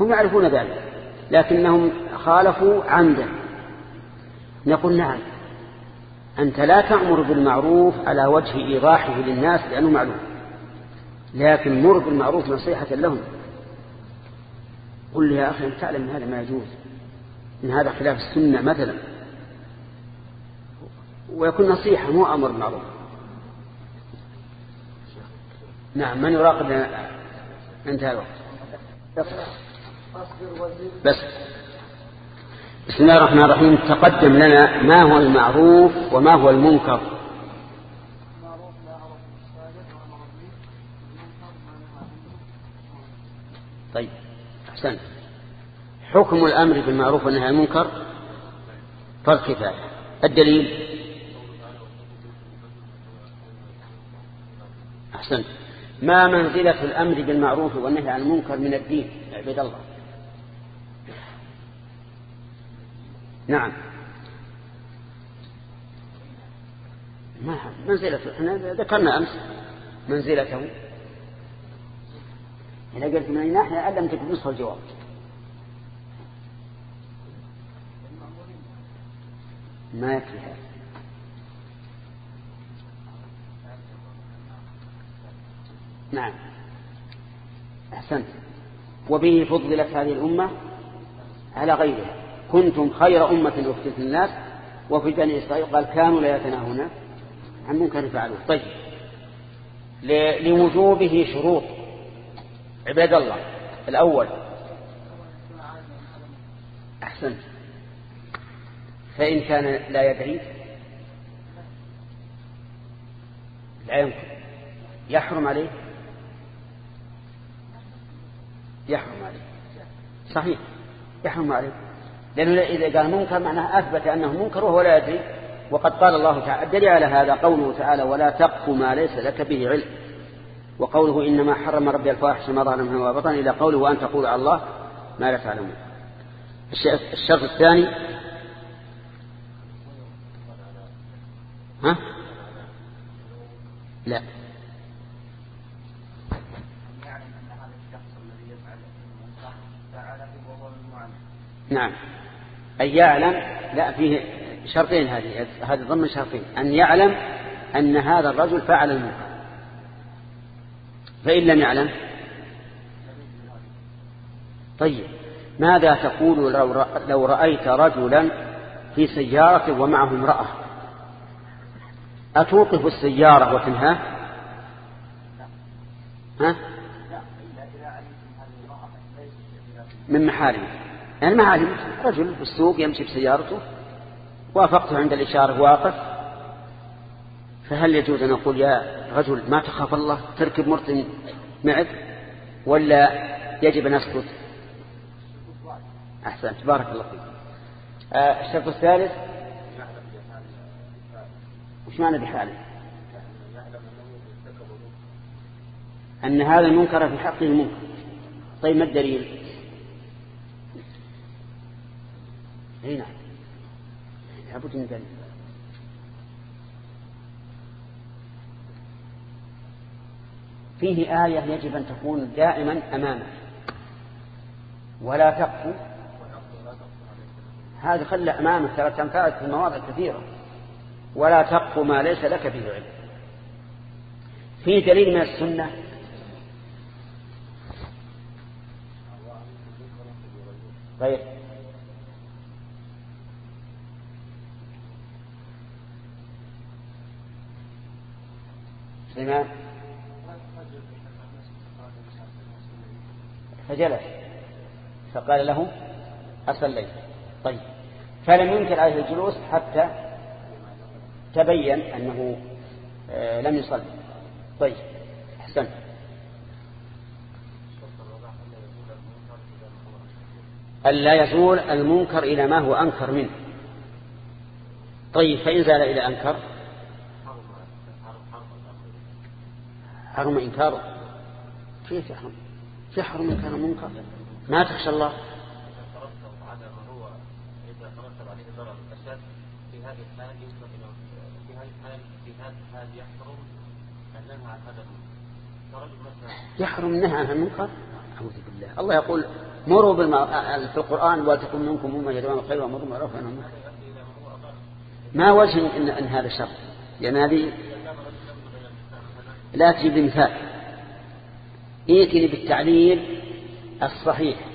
هم يعرفون ذلك لكنهم خالفوا عمدا نقول نعم. أنت لا تأمر بالمعروف على وجه إيضاحه للناس لأنه معلوم. لكن مر بالمعروف نصيحة لهم. قل لي يا أخي أنت تعلم أن هذا ما يجوز؟ إن هذا خلاف السنة مثلا. ويكون نصيحة مو أمر معروف نعم من يراقب انتهى الوقت بس. بسم الله الرحمن الرحيم. تقدم لنا ما هو المعروف وما هو المنكر. طيب أحسنت. حكم الأمر بالمعروف والنهي عن المنكر فرض كفاية. الدليل؟ أحسنت. ما منزلة الأمر بالمعروف والنهي عن المنكر من الدين؟ عبد الله. نعم. ما منزلته إحنا ذكرنا أمس منزلته إذا قلت من أي ناحية علمتك نصف الجواب. ما يكفي هذا. نعم. أحسنت. وبه فضلت هذه الأمة على غيرها. كنتم خير أمة أخرجت الناس وفي بني إسرائيل. قال كانوا لا يتناهون عن منكر فعلوه. طيب. لوجوبه شروط. عباد الله الأول أحسنت. فإن كان لا يدري لا يمكن يحرم عليه. يحرم عليه. صحيح. يحرم عليه. لأنه إذا قال منكر معناه أثبت أنه منكر وهو لا يدري. وقد قال الله تعالى الدليل على هذا قوله تعالى ولا تقف ما ليس لك به علم وقوله إنما حرم ربي الفواحش ما ظهر منها وبطن إلى قوله وأن تقول على الله ما لا تعلمون الشرط الثاني. ها؟ لا. نعم. أن يعلم لا فيه شرطين هذه هذه ضمن شرطين. أن يعلم أن هذا الرجل فعل المنكر. فإن لم يعلم طيب ماذا تقول لو رأ- لو رأيت رجلا في سيارة ومعه امرأة؟ أتوقف السيارة وتنهاه ها؟ من محارمه. يعني محارم رجل في السوق يمشي بسيارته وافقته عند الإشارة واقف. فهل يجوز أن أقول يا رجل ما تخاف الله تركب مرت معك؟ ولا يجب أن أسكت؟ أحسنت. بارك الله فيك. آه، الشرط الثالث. وش معنى بحاله؟ أن هذا المنكر في حقه منكر طيب ما الدليل؟ إي نعم. لابد من دليل فيه آية يجب أن تكون دائما أمامك. ولا تقف. هذا خلى أمامك ترى تنفعك في مواضع كثيرة ولا تقف ما ليس لك به علم. فيه دليل من السنة. طيب. سليمان فجلس. فقال له أصليت. طيب. فلم ينكر عليه الجلوس حتى تبين أنه آه، لم يصلي. طيب. أحسنت. ألا يزول المنكر إلى ما هو أنكر منه. طيب. فإن زال إلى أنكر حرم إنكاره كيف يحرم يحرم إن كان منكر. ما تخشى الله. يحرم النهي عن المنكر أعوذ بالله. الله يقول مروا بالمع... في القرآن ولتكن منكم أمة يدعون الخير وأمروا بالمعروف وينهون عن المنكر. ما وجه إن, إن هذا شر لأن هذه لا تجيب لي مثال. ائتني بالتعليل الصحيح.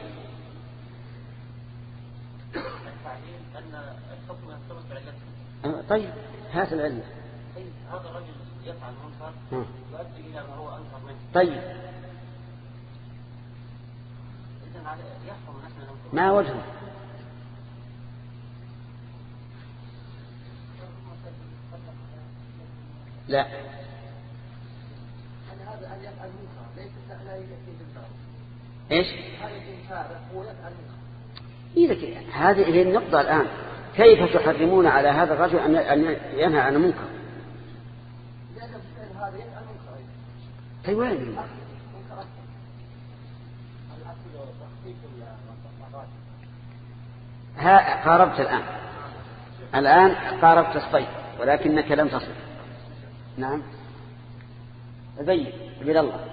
طيب هات العلة هذا الرجل يفعل منكر. يؤدي إلى ما هو أنكر منه طيب. ما وجهه؟ لا هذا أن يفعل منكر ليس لا يأتي بالباب إيش؟ إذا ك- هذه هي النقطة الآن. كيف تحرمون على هذا الرجل أن ينهى عن المنكر؟ طيب وين منكر أكثر الأكل وتخفيف المرات ها قاربت الآن. الآن قاربت الصيد ولكنك لم تصل. نعم. أبين عبد الله.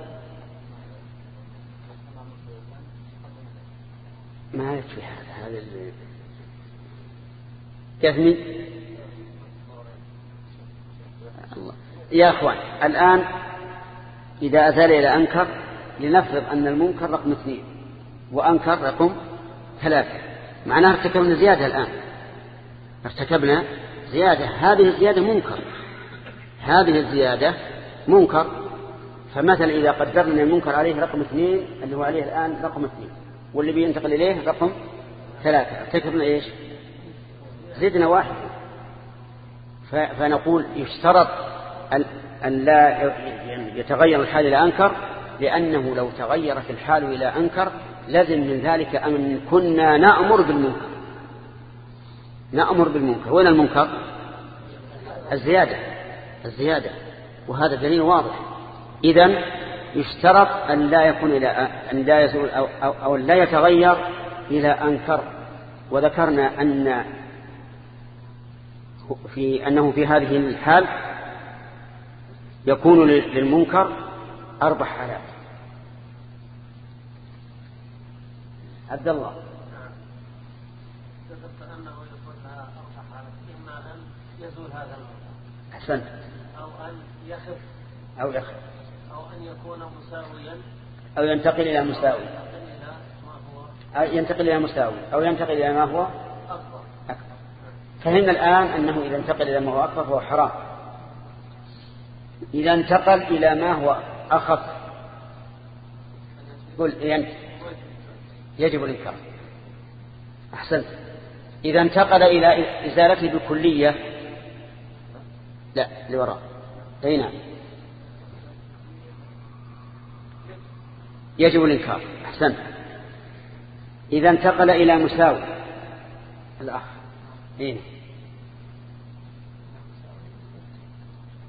ما يكفي هذا هذا يثني الله. يا أخوان الآن إذا أزال إلى أنكر لنفرض أن المنكر رقم اثنين وأنكر رقم ثلاثة. معناها ارتكبنا زيادة الآن. ارتكبنا زيادة. هذه الزيادة منكر. هذه الزيادة منكر. فمثلا إذا قدرنا المنكر عليه رقم اثنين اللي هو عليه الآن رقم اثنين. واللي بينتقل إليه رقم ثلاثة. ارتكبنا إيش؟ زدنا واحد. فنقول يشترط أن لا يتغير الحال إلى أنكر لأنه لو تغيرت الحال إلى أنكر لازم من ذلك أن كنا نأمر بالمنكر. نأمر بالمنكر. وين المنكر؟ الزيادة. الزيادة. وهذا دليل واضح. إذن يشترط أن لا يكون إلى أن لا يزول أو, أو, أو لا يتغير إلى أنكر. وذكرنا أن في أنه في هذه الحال يكون للمنكر أربع حالات. عبد الله. أحسنت. أو أن يخف. أو يخف. أن يكون مساويا؟ أو ينتقل إلى مساوي. ينتقل إلى مساوي. أو ينتقل إلى ما هو؟ أكبر. فهمنا الآن أنه إذا انتقل إلى ما هو أكبر فهو حرام. إذا انتقل إلى ما هو أخف. قل يجب الإنكار. أحسنت. إذا انتقل إلى إزالته بالكلية لا لوراء. أي نعم. يجب الإنكار. أحسنت. إذا انتقل إلى مساوي. الأخ. إيه.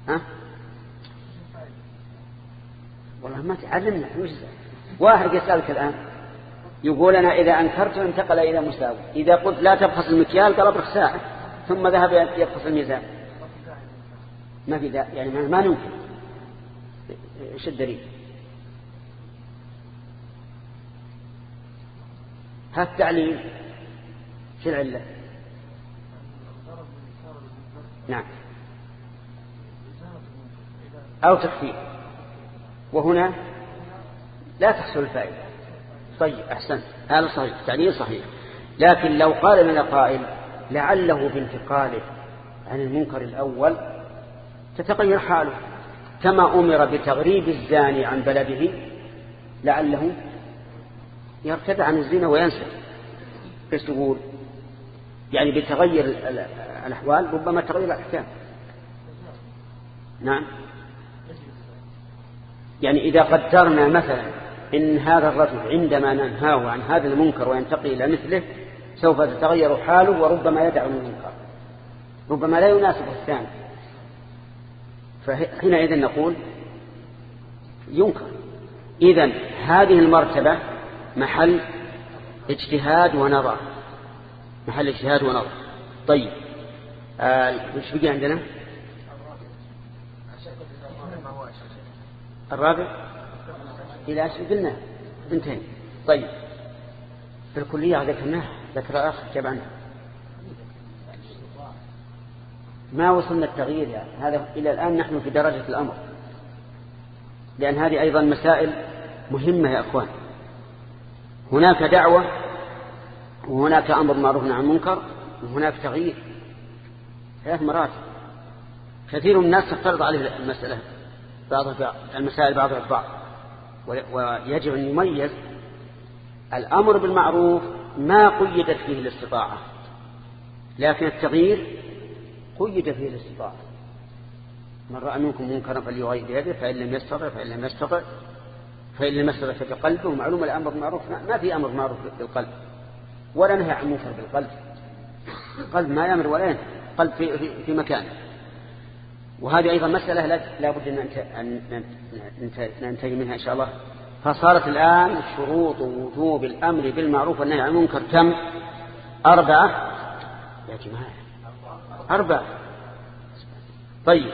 ها؟ والله ما تعلمنا واحد يسألك الآن يقول أنا إذا أنكرت انتقل إلى مساوي. إذا قلت لا تبخس المكيال قال ابرخ ساعة ثم ذهب يبخس الميزان. ما في يعني ما نمكن إيش الدليل؟ ها التعليل في العلة. نعم. أو تخفيف. وهنا لا تحصل الفائدة. طيب أحسنت. هذا صحيح. التعليل صحيح. لكن لو قال من القائل لعله بانتقاله عن المنكر الأول تتغير حاله. كما أمر بتغريب الزاني عن بلده لعله يرتد عن الزنا وينسى إيش تقول؟ يعني بتغير الأحوال ربما تغير الأحكام. نعم. يعني إذا قدرنا مثلا إن هذا الرجل عندما ننهاه عن هذا المنكر وينتقل إلى مثله سوف تتغير حاله وربما يدع المنكر. ربما لا يناسب الثاني. فحينئذ نقول ينكر. إذا هذه المرتبة محل اجتهاد ونظر. محل اجتهاد ونظر. طيب. آه وش بقي عندنا؟ الرابع؟ إلى أشهر قلنا. انتهي. طيب. في الكلية ذكرناه ذكر آخر جاب عنه؟ ما وصلنا التغيير يعني. هذا إلى الآن نحن في درجة الأمر. لأن هذه أيضا مسائل مهمة يا أخوان. هناك دعوة وهناك أمر معروف عن المنكر وهناك تغيير ثلاث مراتب كثير من الناس تفترض عليه المسألة بعض المسائل بعضها البعض ويجب أن يميز الأمر بالمعروف ما قيدت فيه الاستطاعة لكن التغيير قيد فيه الاستطاعة. من رأى منكم منكرا فليغير بيده فإن لم يستطع فإن لم يستطع. فإن لم يستطع فبقلبه معلوم الأمر بالمعروف؟ ما في أمر معروف بالقلب ولا نهي عن منكر بالقلب القلب. ما يأمر ولا ينهى قلب في, في, في مكانه وهذه أيضا مسألة لا بد أن ننتهي منها إن شاء الله. فصارت الآن شروط وجوب الأمر بالمعروف والنهي عن المنكر كم؟ أربعة. يا جماعة. أربعة. طيب.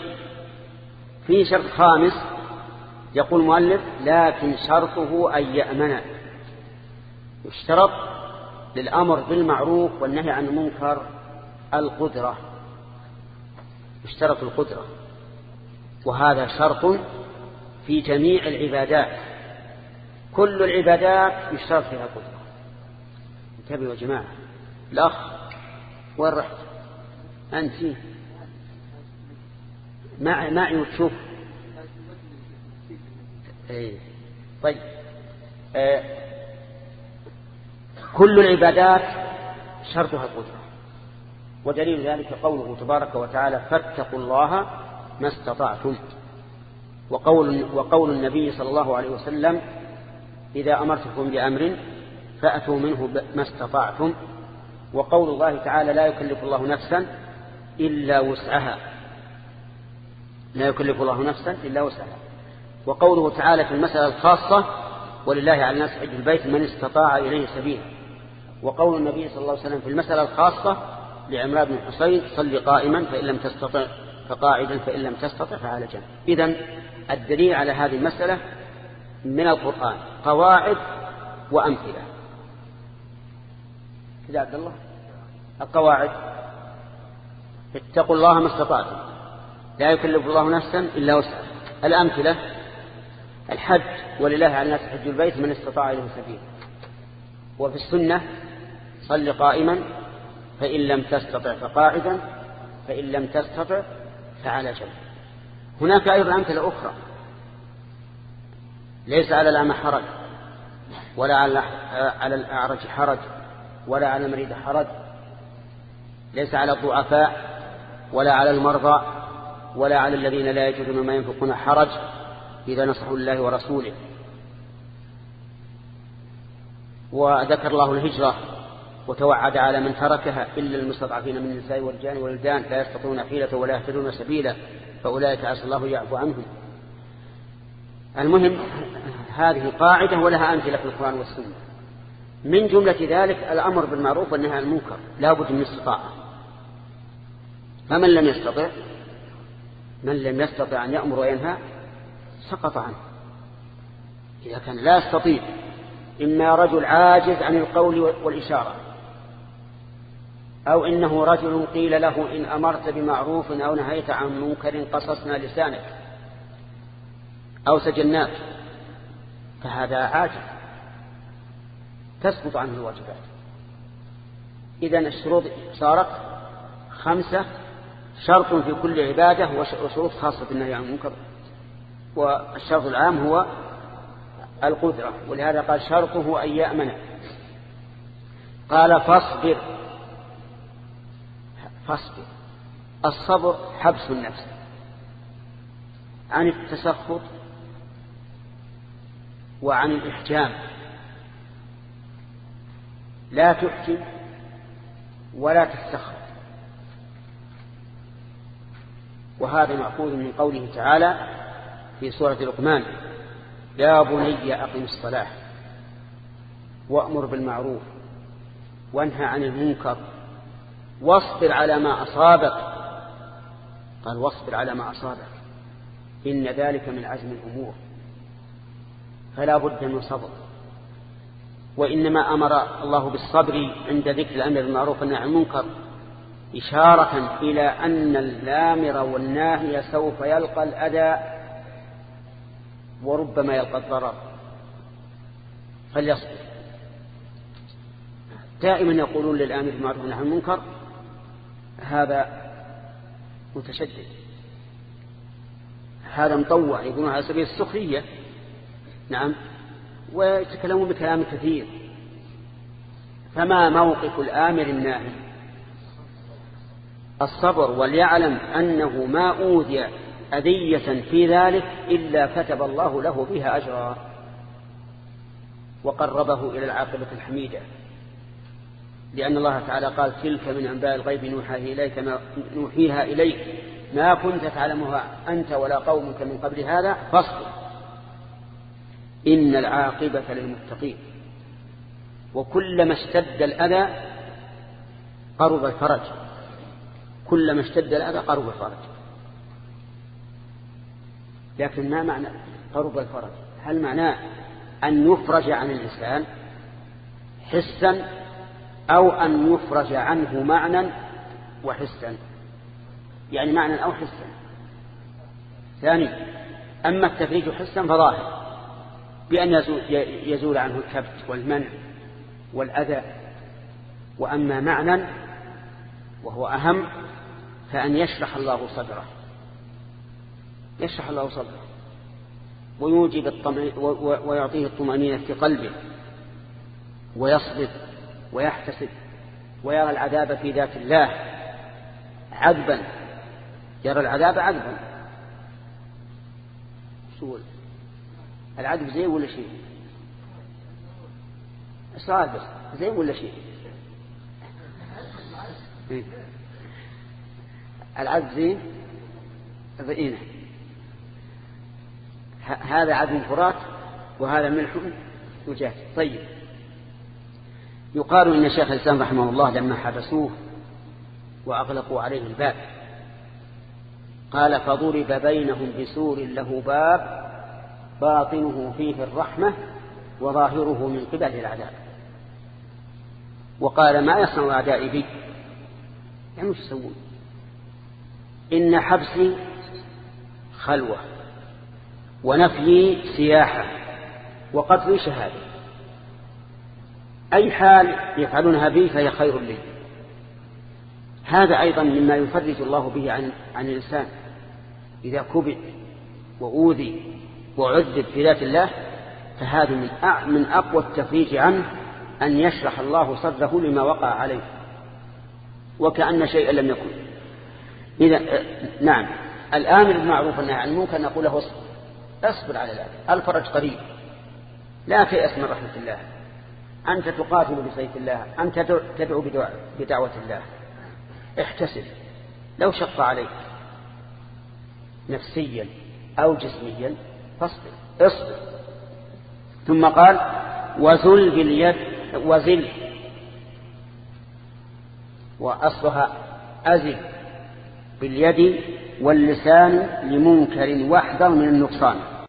في شرط خامس. يقول المؤلف لكن شرطه أن يأمن. يشترط للأمر بالمعروف والنهي عن المنكر القدرة. يشترط القدرة. وهذا شرط في جميع العبادات. كل العبادات يشترط فيها القدرة انتبهوا يا جماعة. الأخ وين رحت؟ أنت؟ معي معي وتشوف إيه. طيب. آه كل العبادات شرطها القدرة. ودليل ذلك قوله تبارك وتعالى فاتقوا الله ما استطعتم. وقول, وقول النبي صلى الله عليه وسلم إذا أمرتكم بأمر فأتوا منه ما استطعتم. وقول الله تعالى لا يكلف الله نفسا إلا وسعها. لا يكلف الله نفسا إلا وسعها. وقوله تعالى في المسألة الخاصة ولله على الناس حج البيت من استطاع إليه سبيلا. وقول النبي صلى الله عليه وسلم في المسألة الخاصة لعمران بن حصين صل قائما فإن لم تستطع فقاعدا فإن لم تستطع فعلى جنب. إذن الدليل على هذه المسألة من القرآن قواعد وأمثلة. كذا عبد الله القواعد اتقوا الله ما استطعتم لا يكلف الله نفسا إلا وسعها. الأمثلة الحج ولله على الناس حج البيت من استطاع إليه سبيلا وفي السنة صل قائما فإن لم تستطع فقاعدا فإن لم تستطع فعلى جنب. هناك أيضا أمثلة أخرى. ليس على الأعمى حرج ولا على الأعرج حرج ولا على المريض حرج. ليس على الضعفاء ولا على المرضى ولا على الذين لا يجدون ما ينفقون حرج. إذا نصحوا الله ورسوله. وذكر الله الهجرة وتوعد على من تركها إلا المستضعفين من النساء والرجال والولدان لا يستطيعون حيلة ولا يهتدون سبيلا فأولئك عسى الله يعفو عنهم. المهم هذه قاعدة ولها أمثلة في القرآن والسنة. من جملة ذلك الأمر بالمعروف والنهي عن المنكر لا بد من استطاعة فمن لم يستطع من لم يستطع أن يأمر وينهى سقط عنه. إذا كان لا يستطيع إما رجل عاجز عن القول والإشارة أو إنه رجل قيل له إن أمرت بمعروف أو نهيت عن منكر قصصنا لسانك أو سجناك فهذا عاجز. تسقط عنه الواجبات. إذن الشروط صارت خمسة شرط في كل عبادة وشروط خاصة بالنهي عن المنكر. والشرط العام هو القدرة ولهذا قال شرطه أن يأمن. قال فاصبر. فاصبر. الصبر حبس النفس. عن التسخط وعن الإحجام. لا تحجم ولا تستخف وهذا مأخوذ من قوله تعالى في سورة لقمان يا بني أقم الصلاة وأمر بالمعروف وانهى عن المنكر واصبر على ما أصابك. قال واصبر على ما أصابك إن ذلك من عزم الأمور فلا بد من صبر وإنما أمر الله بالصبر عند ذكر الأمر بالمعروف والنهي عن المنكر إشارة إلى أن الآمر والناهي سوف يلقى الأذى وربما يلقى الضرر. فليصبر. دائما يقولون للآمر بالمعروف والنهي عن المنكر هذا متشدد. هذا مطوع يقولون على سبيل السخرية. نعم. ويتكلمون بكلام كثير. فما موقف الآمر الناهي؟ الصبر وليعلم أنه ما أوذي أذية في ذلك إلا كتب الله له بها أجرا وقربه إلى العاقبة الحميدة. لأن الله تعالى قال تلك من أنباء الغيب نوحيها إليك ما نوحيها إليك ما كنت تعلمها أنت ولا قومك من قبل هذا فاصبر. إن العاقبة للمتقين. وكلما اشتد الأذى قرب الفرج. كلما اشتد الأذى قرب الفرج. لكن ما معنى قرب الفرج؟ هل معناه أن يفرج عن الإنسان حسا أو أن يفرج عنه معنى وحسا؟ يعني معنى أو حسا. ثاني أما التفريج حسا فظاهر بأن يزول عنه الكبت والمنع والأذى. وأما معنى وهو أهم فأن يشرح الله صدره. يشرح الله صدره. ويوجب الطمع ويعطيه الطمأنينة في قلبه. ويصبر ويحتسب. ويرى العذاب في ذات الله عذبا. يرى العذاب عذبا. سؤال العذب زين ولا شيء؟ سؤال بس زين ولا شيء؟ إيه؟ العذب زين؟ ضئينه هذا عذب فرات وهذا ملح وجاف طيب. يقال إن شيخ الإسلام رحمه الله لما حبسوه وأغلقوا عليه الباب قال فضرب بينهم بسور له باب باطنه فيه الرحمة وظاهره من قبل العذاب. وقال ما يصنع أعدائي بي؟ يعني مش يسوون؟ إن حبسي خلوة. ونفيي سياحة وقتلي شهادة. أي حال يفعلونها بي فهي خير لي. هذا أيضا مما يفرج الله به عن, عن الإنسان. إذا كبت وأوذي وعذب في ذات الله فهذا من من أقوى التفريج عنه أن يشرح الله صدره لما وقع عليه. وكأن شيئا لم يكن. إذا نعم. الآمر بالمعروف والنهي عن المنكر نقول له اصبر اصبر على ذلك. الفرج قريب لا تيأس من رحمة الله. أنت تقاتل بسيف الله. أنت تدعو بدعوة الله. احتسب. لو شق عليك نفسيا أو جسميا فاصبر. اصبر. ثم قال وزل باليد وزل. وأصلها أزل. باليد واللسان لمنكر واحذر من النقصان.